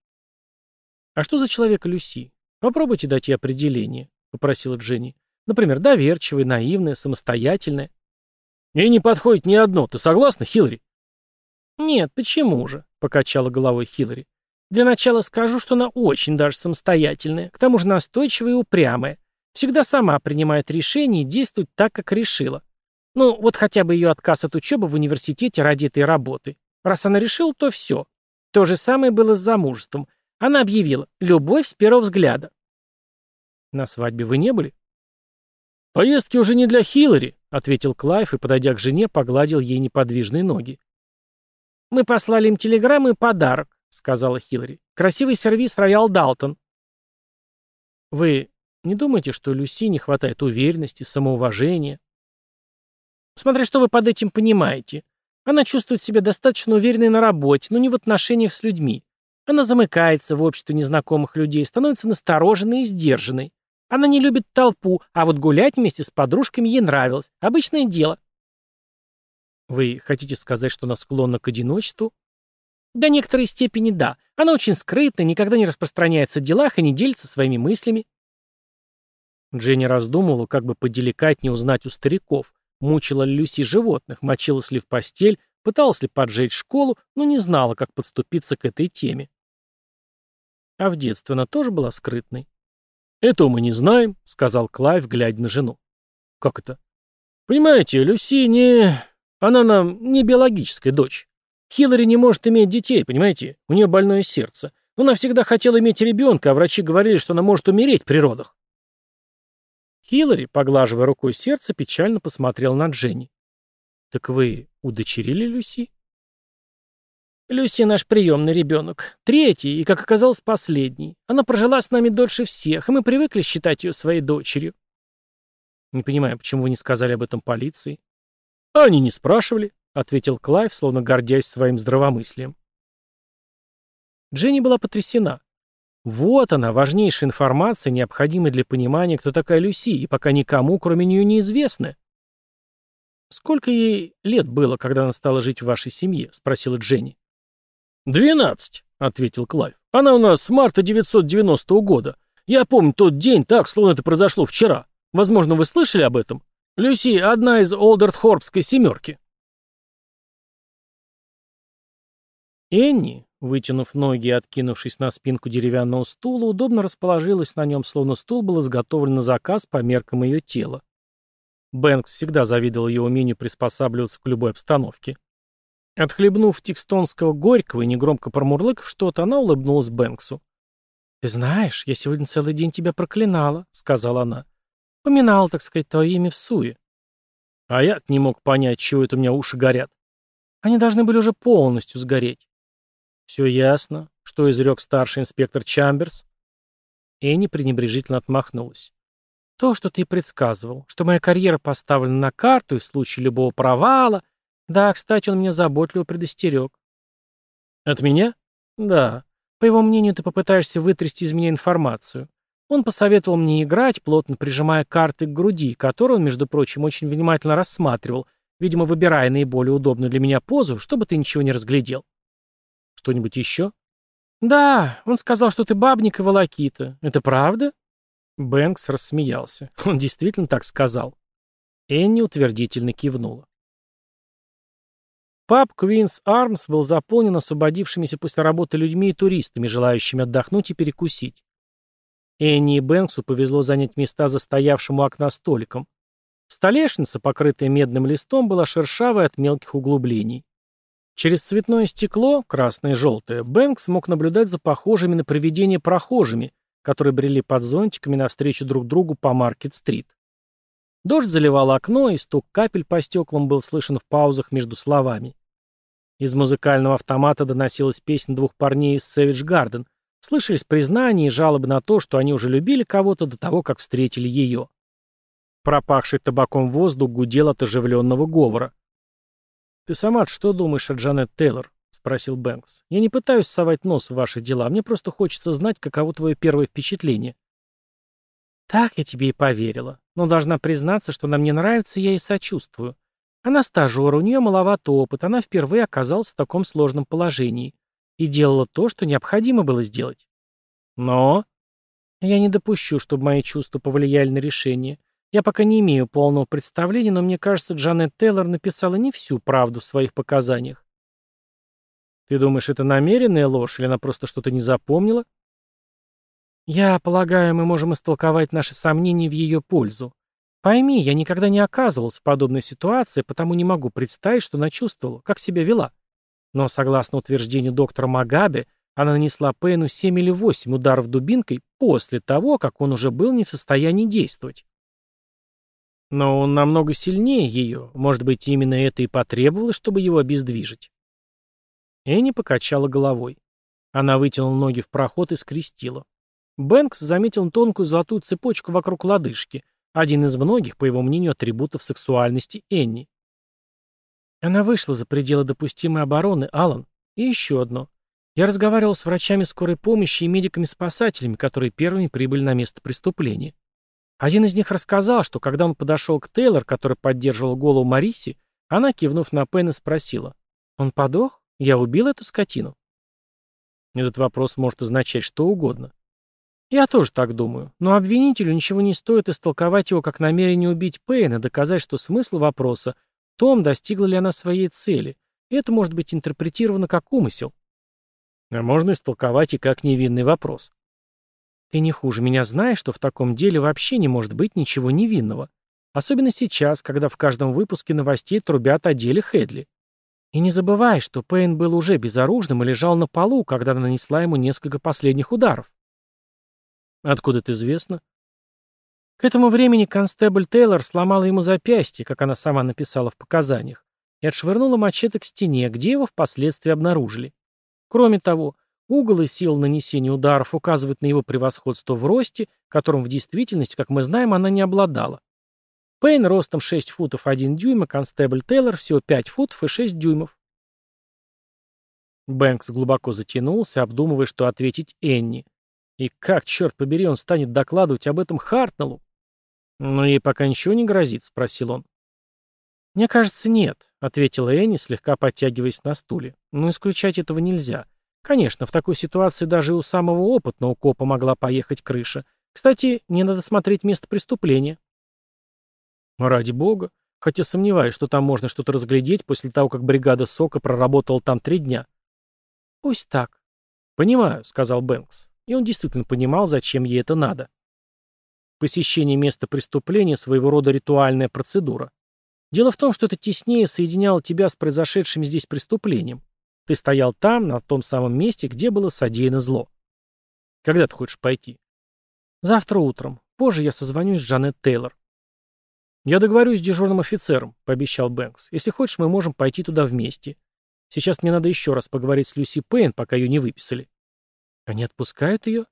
А что за человек Люси? Попробуйте дать ей определение, попросила Дженни. Например, доверчивая, наивная, самостоятельная. Ей не подходит ни одно, ты согласна, Хиллари? Нет, почему же? покачала головой Хиллари. Для начала скажу, что она очень даже самостоятельная, к тому же настойчивая и упрямая. Всегда сама принимает решения и действует так, как решила. Ну, вот хотя бы ее отказ от учебы в университете ради этой работы. Раз она решила, то все. То же самое было с замужеством. Она объявила «любовь с первого взгляда». «На свадьбе вы не были?» «Поездки уже не для Хиллари», — ответил Клайв и, подойдя к жене, погладил ей неподвижные ноги. «Мы послали им телеграмму и подарок», — сказала Хиллари. «Красивый сервис Роял Далтон». «Вы не думаете, что Люси не хватает уверенности, самоуважения?» Смотря что вы под этим понимаете. Она чувствует себя достаточно уверенной на работе, но не в отношениях с людьми. Она замыкается в обществе незнакомых людей, становится настороженной и сдержанной. Она не любит толпу, а вот гулять вместе с подружками ей нравилось. Обычное дело. Вы хотите сказать, что она склонна к одиночеству? До некоторой степени да. Она очень скрытна, никогда не распространяется о делах и не делится своими мыслями. Дженни раздумывала, как бы поделикатнее узнать у стариков, Мучила ли Люси животных, мочилась ли в постель, пыталась ли поджечь школу, но не знала, как подступиться к этой теме. А в детстве она тоже была скрытной. «Этого мы не знаем», — сказал Клайв, глядя на жену. «Как это?» «Понимаете, Люси не... Она нам не биологическая дочь. Хиллари не может иметь детей, понимаете? У нее больное сердце. Но она всегда хотела иметь ребенка, а врачи говорили, что она может умереть при родах. Хиллари, поглаживая рукой сердце, печально посмотрел на Дженни. «Так вы удочерили Люси?» «Люси наш приемный ребенок. Третий и, как оказалось, последний. Она прожила с нами дольше всех, и мы привыкли считать ее своей дочерью». «Не понимаю, почему вы не сказали об этом полиции?» «А «Они не спрашивали», — ответил Клайв, словно гордясь своим здравомыслием. Дженни была потрясена. Вот она, важнейшая информация, необходимая для понимания, кто такая Люси, и пока никому, кроме нее, неизвестна. «Сколько ей лет было, когда она стала жить в вашей семье?» — спросила Дженни. «Двенадцать», — ответил Клайв. «Она у нас с марта 990 года. Я помню тот день так, словно это произошло вчера. Возможно, вы слышали об этом? Люси — одна из Олдертхорпской семерки». Энни, вытянув ноги и откинувшись на спинку деревянного стула, удобно расположилась на нем, словно стул был изготовлен на заказ по меркам ее тела. Бэнкс всегда завидовал ее умению приспосабливаться к любой обстановке. Отхлебнув текстонского горького и негромко промурлыков что-то, она улыбнулась Бэнксу. «Ты знаешь, я сегодня целый день тебя проклинала», — сказала она. «Поминала, так сказать, твое имя в суе». «А я не мог понять, чего это у меня уши горят». «Они должны были уже полностью сгореть. «Все ясно. Что изрек старший инспектор Чамберс?» Энни пренебрежительно отмахнулась. «То, что ты предсказывал, что моя карьера поставлена на карту и в случае любого провала...» «Да, кстати, он меня заботливо предостерег». «От меня?» «Да. По его мнению, ты попытаешься вытрясти из меня информацию. Он посоветовал мне играть, плотно прижимая карты к груди, которую он, между прочим, очень внимательно рассматривал, видимо, выбирая наиболее удобную для меня позу, чтобы ты ничего не разглядел. Что-нибудь еще? Да, он сказал, что ты бабник и волокита. Это правда? Бэнкс рассмеялся. Он действительно так сказал. Энни утвердительно кивнула. Паб Квинс Армс был заполнен освободившимися после работы людьми и туристами, желающими отдохнуть и перекусить. Энни и Бэнксу повезло занять места за застоявшему окна столиком. Столешница, покрытая медным листом, была шершавой от мелких углублений. Через цветное стекло, красное и желтое, Бэнкс мог наблюдать за похожими на привидения прохожими, которые брели под зонтиками навстречу друг другу по Маркет-стрит. Дождь заливал окно, и стук капель по стеклам был слышен в паузах между словами. Из музыкального автомата доносилась песня двух парней из Savage Garden. Слышались признания и жалобы на то, что они уже любили кого-то до того, как встретили ее. Пропахший табаком воздух гудел от оживленного говора. «Ты сама что думаешь о Джанет Тейлор?» — спросил Бэнкс. «Я не пытаюсь совать нос в ваши дела, мне просто хочется знать, каково твое первое впечатление». «Так я тебе и поверила. Но должна признаться, что она мне нравится, я и сочувствую. Она стажер, у нее маловато опыт, она впервые оказалась в таком сложном положении и делала то, что необходимо было сделать. Но...» «Я не допущу, чтобы мои чувства повлияли на решение. Я пока не имею полного представления, но мне кажется, Джанет Тейлор написала не всю правду в своих показаниях. Ты думаешь, это намеренная ложь, или она просто что-то не запомнила? Я полагаю, мы можем истолковать наши сомнения в ее пользу. Пойми, я никогда не оказывался в подобной ситуации, потому не могу представить, что она чувствовала, как себя вела. Но, согласно утверждению доктора Магаби, она нанесла Пейну 7 или 8 ударов дубинкой после того, как он уже был не в состоянии действовать. Но он намного сильнее ее. Может быть, именно это и потребовалось, чтобы его обездвижить. Энни покачала головой. Она вытянула ноги в проход и скрестила. Бэнкс заметил тонкую золотую цепочку вокруг лодыжки, один из многих, по его мнению, атрибутов сексуальности Энни. Она вышла за пределы допустимой обороны, Алан. И еще одно. Я разговаривал с врачами скорой помощи и медиками-спасателями, которые первыми прибыли на место преступления. Один из них рассказал, что когда он подошел к Тейлор, который поддерживал голову Мариси, она, кивнув на Пэна, спросила. «Он подох? Я убил эту скотину?» Этот вопрос может означать что угодно. Я тоже так думаю, но обвинителю ничего не стоит истолковать его как намерение убить Пэйна, доказать, что смысл вопроса в том, достигла ли она своей цели. Это может быть интерпретировано как умысел. А можно истолковать и как невинный вопрос. Ты не хуже меня знаешь, что в таком деле вообще не может быть ничего невинного. Особенно сейчас, когда в каждом выпуске новостей трубят о деле Хедли. И не забывай, что Пейн был уже безоружным и лежал на полу, когда она нанесла ему несколько последних ударов. Откуда это известно? К этому времени констебль Тейлор сломала ему запястье, как она сама написала в показаниях, и отшвырнула мачете к стене, где его впоследствии обнаружили. Кроме того, Уголы сил нанесения ударов указывают на его превосходство в росте, которым в действительности, как мы знаем, она не обладала. Пейн ростом 6 футов 1 дюйм, а констебль Тейлор всего 5 футов и 6 дюймов. Бэнкс глубоко затянулся, обдумывая, что ответить Энни. И как, черт побери, он станет докладывать об этом Хартнеллу? «Но ей пока ничего не грозит?» — спросил он. «Мне кажется, нет», — ответила Энни, слегка подтягиваясь на стуле. «Но исключать этого нельзя. Конечно, в такой ситуации даже у самого опытного копа могла поехать крыша. Кстати, мне надо смотреть место преступления. Ради бога. Хотя сомневаюсь, что там можно что-то разглядеть после того, как бригада Сока проработала там три дня. Пусть так. Понимаю, сказал Бэнкс. И он действительно понимал, зачем ей это надо. Посещение места преступления – своего рода ритуальная процедура. Дело в том, что это теснее соединяло тебя с произошедшим здесь преступлением. Ты стоял там, на том самом месте, где было содеяно зло. Когда ты хочешь пойти? Завтра утром. Позже я созвонюсь с Джанет Тейлор. Я договорюсь с дежурным офицером, пообещал Бэнкс. Если хочешь, мы можем пойти туда вместе. Сейчас мне надо еще раз поговорить с Люси Пейн, пока ее не выписали. Они отпускают ее?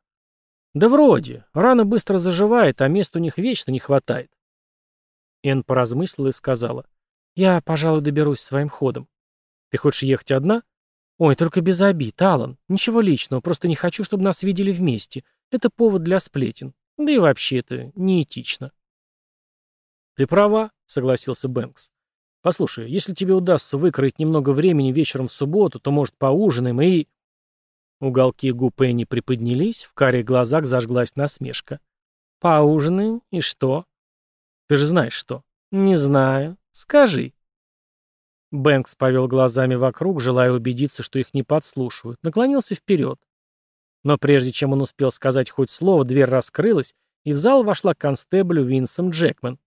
Да вроде. Рана быстро заживает, а места у них вечно не хватает. Энн поразмыслила и сказала. Я, пожалуй, доберусь своим ходом. Ты хочешь ехать одна? Ой, только без обид, Алан. Ничего личного, просто не хочу, чтобы нас видели вместе. Это повод для сплетен. Да и вообще это неэтично. Ты права, согласился Бэнкс. Послушай, если тебе удастся выкроить немного времени вечером в субботу, то, может, поужинаем и... Уголки губ Энни приподнялись, в карих глазах зажглась насмешка. «Поужинаем? И что?» «Ты же знаешь, что?» «Не знаю. Скажи». Бэнкс повел глазами вокруг, желая убедиться, что их не подслушивают, наклонился вперед. Но прежде чем он успел сказать хоть слово, дверь раскрылась, и в зал вошла констеблю Винсом Джекман.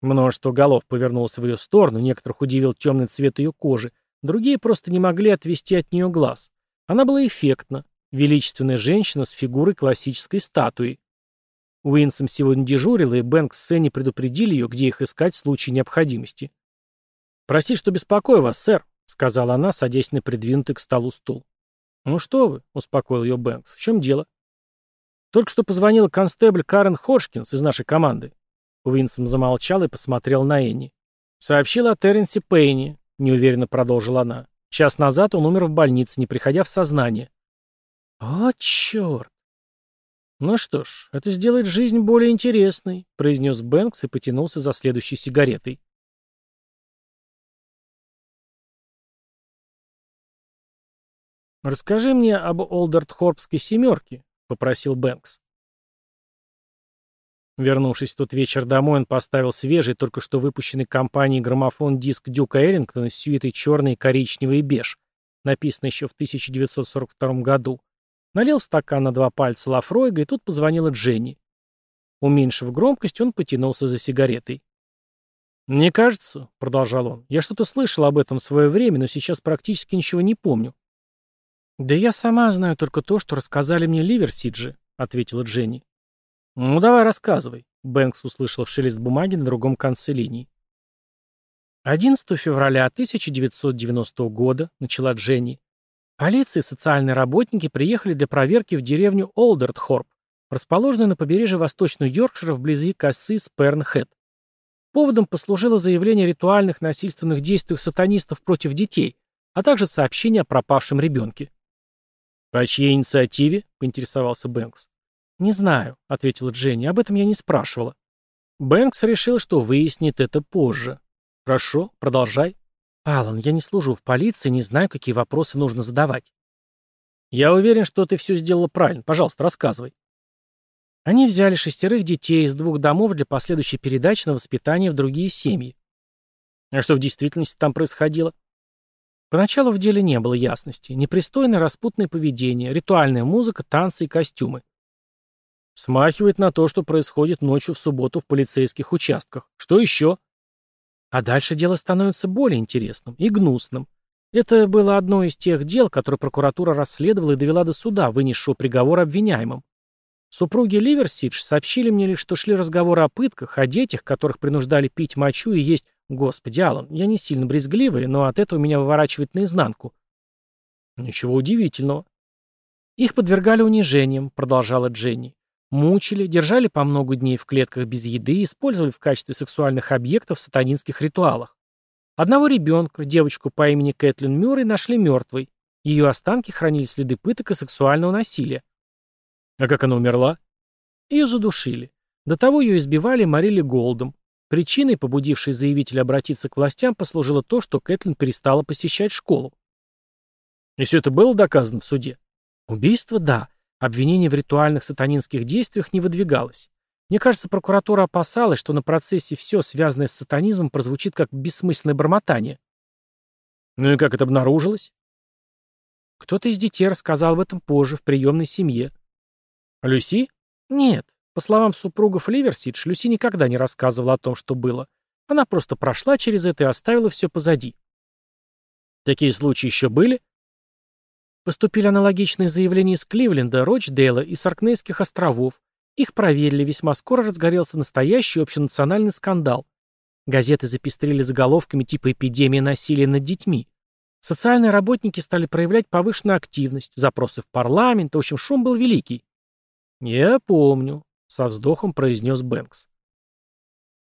Множество голов повернулось в ее сторону, некоторых удивил темный цвет ее кожи, другие просто не могли отвести от нее глаз. Она была эффектна, величественная женщина с фигурой классической статуи. Уинсом сегодня дежурила, и Бэнкс с Сенни предупредили ее, где их искать в случае необходимости. «Прости, что беспокою вас, сэр», — сказала она, садясь на придвинутый к столу стул. «Ну что вы», — успокоил ее Бэнкс, — «в чем дело?» «Только что позвонил констебль Карен Хошкинс из нашей команды». Уинсом замолчал и посмотрел на Энни. «Сообщила о Терренсе Пейне», — неуверенно продолжила она. «Час назад он умер в больнице, не приходя в сознание». «О, черт!» «Ну что ж, это сделает жизнь более интересной», — произнес Бэнкс и потянулся за следующей сигаретой. «Расскажи мне об Олдертхорпской семерке», — попросил Бэнкс. Вернувшись в тот вечер домой, он поставил свежий, только что выпущенный компанией граммофон диск Дюка Эллингтона с сюитой черный, коричневый и беж, написанный еще в 1942 году. Налил в стакан на два пальца Лафройга, и тут позвонила Дженни. Уменьшив громкость, он потянулся за сигаретой. «Мне кажется», — продолжал он, — «я что-то слышал об этом в свое время, но сейчас практически ничего не помню. «Да я сама знаю только то, что рассказали мне Ливер Сиджи, — ответила Дженни. «Ну давай рассказывай», — Бэнкс услышал шелест бумаги на другом конце линии. 11 февраля 1990 года, начала Дженни, полиция и социальные работники приехали для проверки в деревню Олдертхорп, расположенную на побережье Восточного Йоркшира вблизи косы Спернхэт. Поводом послужило заявление о ритуальных насильственных действиях сатанистов против детей, а также сообщение о пропавшем ребенке. «По чьей инициативе?» — поинтересовался Бэнкс. «Не знаю», — ответила Дженни, — «об этом я не спрашивала». Бэнкс решил, что выяснит это позже. «Хорошо, продолжай». «Алан, я не служу в полиции, не знаю, какие вопросы нужно задавать». «Я уверен, что ты все сделала правильно. Пожалуйста, рассказывай». Они взяли шестерых детей из двух домов для последующей передачи на воспитание в другие семьи. А что в действительности там происходило? Поначалу в деле не было ясности. Непристойное распутное поведение, ритуальная музыка, танцы и костюмы. Смахивает на то, что происходит ночью в субботу в полицейских участках. Что еще? А дальше дело становится более интересным и гнусным. Это было одно из тех дел, которые прокуратура расследовала и довела до суда, вынесшего приговор обвиняемым. Супруги Ливерсидж сообщили мне лишь, что шли разговоры о пытках, о детях, которых принуждали пить мочу и есть Господи, Алан, я не сильно брезгливый, но от этого меня выворачивает наизнанку. Ничего удивительного. Их подвергали унижениям, продолжала Дженни. Мучили, держали по много дней в клетках без еды и использовали в качестве сексуальных объектов в сатанинских ритуалах. Одного ребенка, девочку по имени Кэтлин Мюррей, нашли мертвой. Ее останки хранили следы пыток и сексуального насилия. А как она умерла? Ее задушили. До того ее избивали и морили голдом. Причиной, побудившей заявителя обратиться к властям, послужило то, что Кэтлин перестала посещать школу. И все это было доказано в суде? Убийство – да. Обвинение в ритуальных сатанинских действиях не выдвигалось. Мне кажется, прокуратура опасалась, что на процессе все, связанное с сатанизмом, прозвучит как бессмысленное бормотание. Ну и как это обнаружилось? Кто-то из детей рассказал об этом позже, в приемной семье. Люси? Нет, по словам супругов Ливерсидж, Люси никогда не рассказывала о том, что было. Она просто прошла через это и оставила все позади. Такие случаи еще были? Поступили аналогичные заявления из Кливленда, Рочдейла и Саркнейских островов. Их проверили, весьма скоро разгорелся настоящий общенациональный скандал. Газеты запестрили заголовками типа «Эпидемия насилия над детьми». Социальные работники стали проявлять повышенную активность, запросы в парламент, в общем, шум был великий. «Я помню», со вздохом произнес Бэнкс.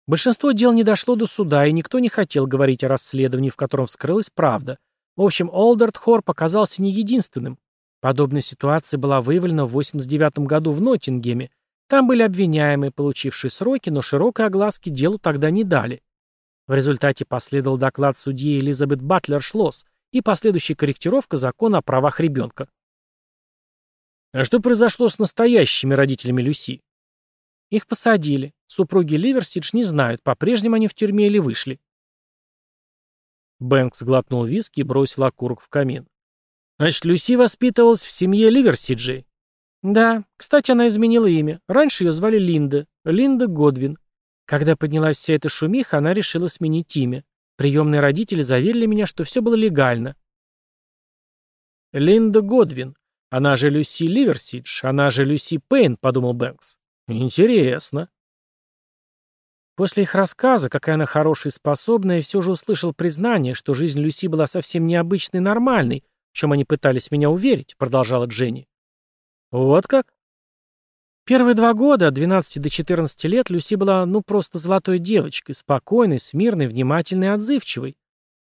Большинство дел не дошло до суда, и никто не хотел говорить о расследовании, в котором вскрылась правда. В общем, Олдерт Хор показался не единственным. Подобная ситуация была выявлена в 89 году в Ноттингеме. Там были обвиняемые, получившие сроки, но широкой огласки делу тогда не дали. В результате последовал доклад судьи Элизабет Батлер Шлос и последующая корректировка закона о правах ребенка. А что произошло с настоящими родителями Люси? Их посадили. Супруги Ливерсидж не знают, по-прежнему они в тюрьме или вышли. Бэнкс глотнул виски и бросил окурок в камин. Значит, Люси воспитывалась в семье Ливерсиджей. Да, кстати, она изменила имя. Раньше ее звали Линда. Линда Годвин. Когда поднялась вся эта шумиха, она решила сменить имя. Приемные родители заверили меня, что все было легально. Линда Годвин. Она же Люси Ливерсидж. Она же Люси Пейн, подумал Бэнкс. Интересно. После их рассказа, какая она хорошая и способная, все же услышал признание, что жизнь Люси была совсем необычной и нормальной, в чем они пытались меня уверить, продолжала Дженни. Вот как? Первые два года, от 12 до 14 лет, Люси была ну просто золотой девочкой, спокойной, смирной, внимательной и отзывчивой.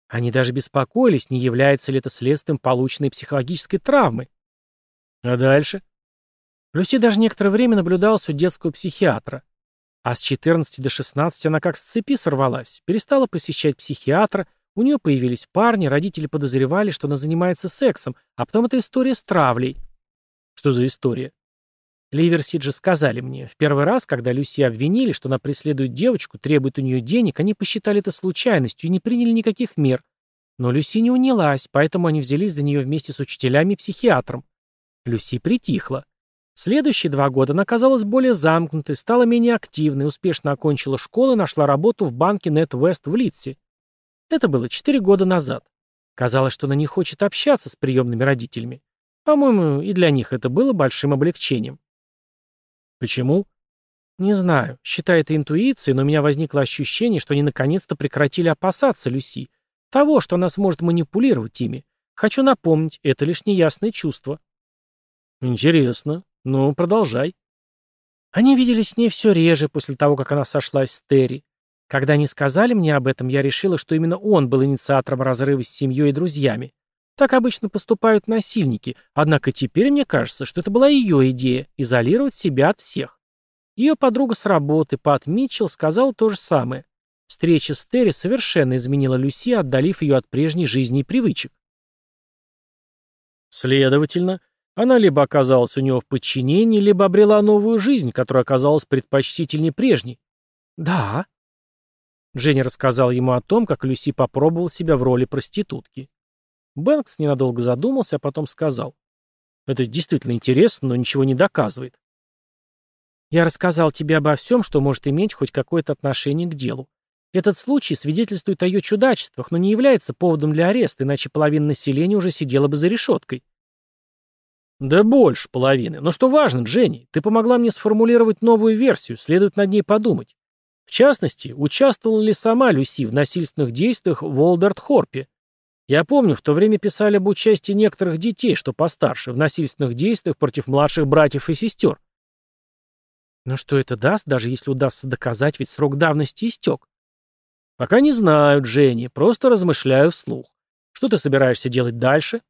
Они даже беспокоились, не является ли это следствием полученной психологической травмы. А дальше? Люси даже некоторое время наблюдала у детского психиатра. А с 14 до 16 она как с цепи сорвалась, перестала посещать психиатра, у нее появились парни, родители подозревали, что она занимается сексом, а потом эта история с травлей. Что за история? Ливерсиджи сказали мне, в первый раз, когда Люси обвинили, что она преследует девочку, требует у нее денег, они посчитали это случайностью и не приняли никаких мер. Но Люси не унялась, поэтому они взялись за нее вместе с учителями и психиатром. Люси притихла. Следующие два года она казалась более замкнутой, стала менее активной, успешно окончила школу и нашла работу в банке NetWest в Литсе. Это было четыре года назад. Казалось, что она не хочет общаться с приемными родителями. По-моему, и для них это было большим облегчением. Почему? Не знаю. Считай это интуицией, но у меня возникло ощущение, что они наконец-то прекратили опасаться Люси. Того, что она сможет манипулировать ими. Хочу напомнить, это лишь неясное чувство. Интересно. «Ну, продолжай». Они виделись с ней все реже после того, как она сошлась с Терри. Когда они сказали мне об этом, я решила, что именно он был инициатором разрыва с семьей и друзьями. Так обычно поступают насильники, однако теперь мне кажется, что это была ее идея – изолировать себя от всех. Ее подруга с работы, Пат Митчелл, сказала то же самое. Встреча с Терри совершенно изменила Люси, отдалив ее от прежней жизни и привычек. Следовательно, она либо оказалась у него в подчинении, либо обрела новую жизнь, которая оказалась предпочтительнее прежней. «Да». Дженни рассказал ему о том, как Люси попробовал себя в роли проститутки. Бэнкс ненадолго задумался, а потом сказал. «Это действительно интересно, но ничего не доказывает». «Я рассказал тебе обо всем, что может иметь хоть какое-то отношение к делу. Этот случай свидетельствует о ее чудачествах, но не является поводом для ареста, иначе половина населения уже сидела бы за решеткой». Да больше половины. Но что важно, Дженни, ты помогла мне сформулировать новую версию, следует над ней подумать. В частности, участвовала ли сама Люси в насильственных действиях в Олдерт-Хорпе? Я помню, в то время писали об участии некоторых детей, что постарше, в насильственных действиях против младших братьев и сестер. Но что это даст, даже если удастся доказать, ведь срок давности истек? Пока не знаю, Дженни, просто размышляю вслух. Что ты собираешься делать дальше?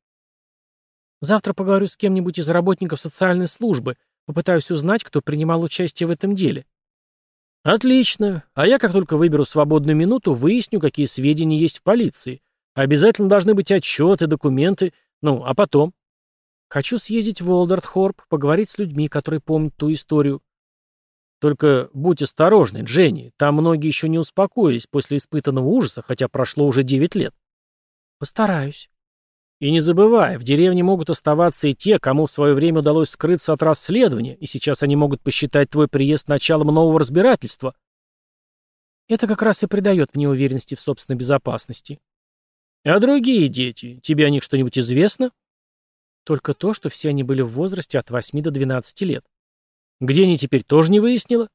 Завтра поговорю с кем-нибудь из работников социальной службы, попытаюсь узнать, кто принимал участие в этом деле. Отлично. А я, как только выберу свободную минуту, выясню, какие сведения есть в полиции. Обязательно должны быть отчеты, документы. Ну, а потом? Хочу съездить в Уолдертхорп, поговорить с людьми, которые помнят ту историю. Только будь осторожны, Дженни. Там многие еще не успокоились после испытанного ужаса, хотя прошло уже девять лет. Постараюсь. И не забывай, в деревне могут оставаться и те, кому в свое время удалось скрыться от расследования, и сейчас они могут посчитать твой приезд началом нового разбирательства. Это как раз и придает мне уверенности в собственной безопасности. А другие дети, тебе о них что-нибудь известно? Только то, что все они были в возрасте от 8 до 12 лет. Где они теперь, тоже не выяснила?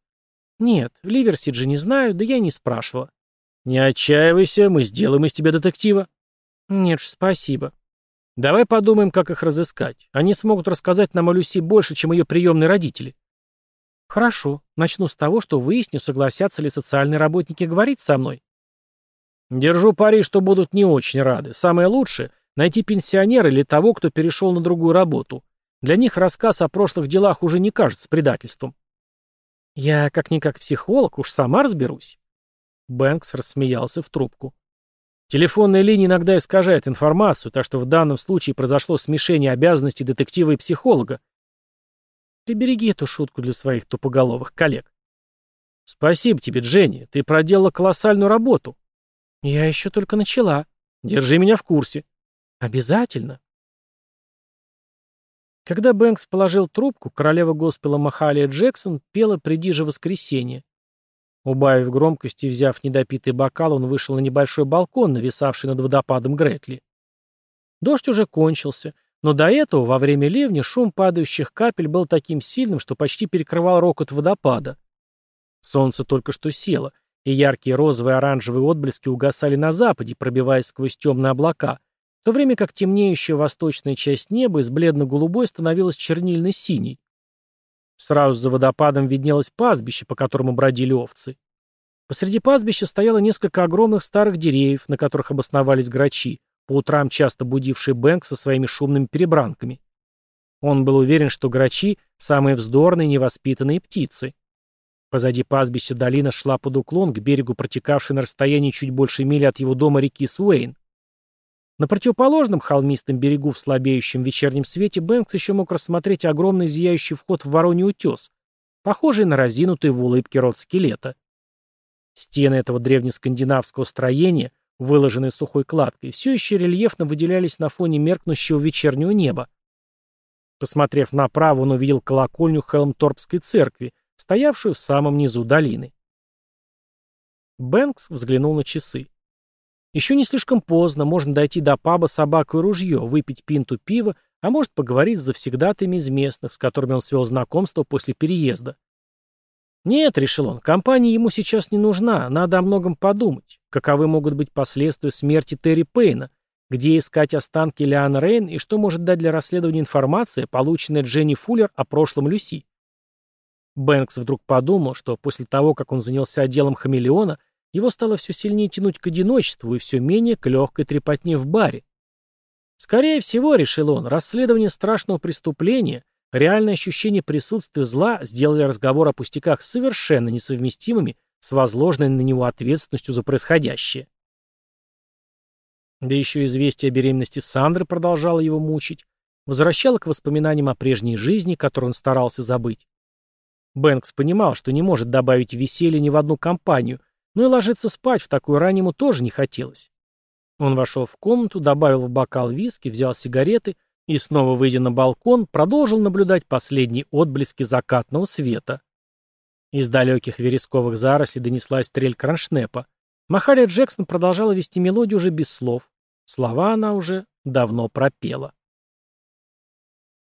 Нет, в Ливерсидже не знаю, да я и не спрашивала. Не отчаивайся, мы сделаем из тебя детектива. Нет ж, спасибо. Давай подумаем, как их разыскать. Они смогут рассказать нам о Люси больше, чем ее приемные родители. Хорошо. Начну с того, что выясню, согласятся ли социальные работники говорить со мной. Держу пари, что будут не очень рады. Самое лучшее — найти пенсионера или того, кто перешел на другую работу. Для них рассказ о прошлых делах уже не кажется предательством. Я как-никак психолог, уж сама разберусь. Бэнкс рассмеялся в трубку. Телефонная линия иногда искажает информацию, так что в данном случае произошло смешение обязанностей детектива и психолога. Прибереги эту шутку для своих тупоголовых коллег. Спасибо тебе, Дженни, ты проделала колоссальную работу. Я еще только начала. Держи меня в курсе. Обязательно. Когда Бэнкс положил трубку, королева госпела Махалия Джексон пела «Приди же воскресенье», Убавив громкость и взяв недопитый бокал, он вышел на небольшой балкон, нависавший над водопадом Гретли. Дождь уже кончился, но до этого, во время ливня, шум падающих капель был таким сильным, что почти перекрывал рокот водопада. Солнце только что село, и яркие розовые и оранжевые отблески угасали на западе, пробиваясь сквозь темные облака, в то время как темнеющая восточная часть неба из бледно-голубой становилась чернильно-синей. Сразу за водопадом виднелось пастбище, по которому бродили овцы. Посреди пастбища стояло несколько огромных старых деревьев, на которых обосновались грачи, по утрам часто будившие Бэнк со своими шумными перебранками. Он был уверен, что грачи – самые вздорные невоспитанные птицы. Позади пастбища долина шла под уклон к берегу, протекавшей на расстоянии чуть больше мили от его дома реки Суэйн. На противоположном холмистом берегу в слабеющем вечернем свете Бэнкс еще мог рассмотреть огромный зияющий вход в вороний утес, похожий на разинутый в улыбке рот скелета. Стены этого древнескандинавского строения, выложенные сухой кладкой, все еще рельефно выделялись на фоне меркнущего вечернего неба. Посмотрев направо, он увидел колокольню Хелмторпской церкви, стоявшую в самом низу долины. Бэнкс взглянул на часы. Еще не слишком поздно, можно дойти до паба собаку и ружье», выпить пинту пива, а может поговорить с завсегдатами из местных, с которыми он свел знакомство после переезда. Нет, решил он, компания ему сейчас не нужна, надо о многом подумать. Каковы могут быть последствия смерти Терри Пейна, где искать останки Лиан Рейн и что может дать для расследования информация, полученная Дженни Фуллер о прошлом Люси. Бэнкс вдруг подумал, что после того, как он занялся делом хамелеона, его стало все сильнее тянуть к одиночеству и все менее к легкой трепотне в баре. Скорее всего, решил он, расследование страшного преступления, реальное ощущение присутствия зла сделали разговор о пустяках совершенно несовместимыми с возложенной на него ответственностью за происходящее. Да еще известие о беременности Сандры продолжало его мучить, возвращало к воспоминаниям о прежней жизни, которую он старался забыть. Бэнкс понимал, что не может добавить веселья ни в одну компанию, но и ложиться спать в такую рань ему тоже не хотелось. Он вошел в комнату, добавил в бокал виски, взял сигареты и, снова выйдя на балкон, продолжил наблюдать последние отблески закатного света. Из далеких вересковых зарослей донеслась стрель кроншнепа. Махария Джексон продолжала вести мелодию уже без слов. Слова она уже давно пропела.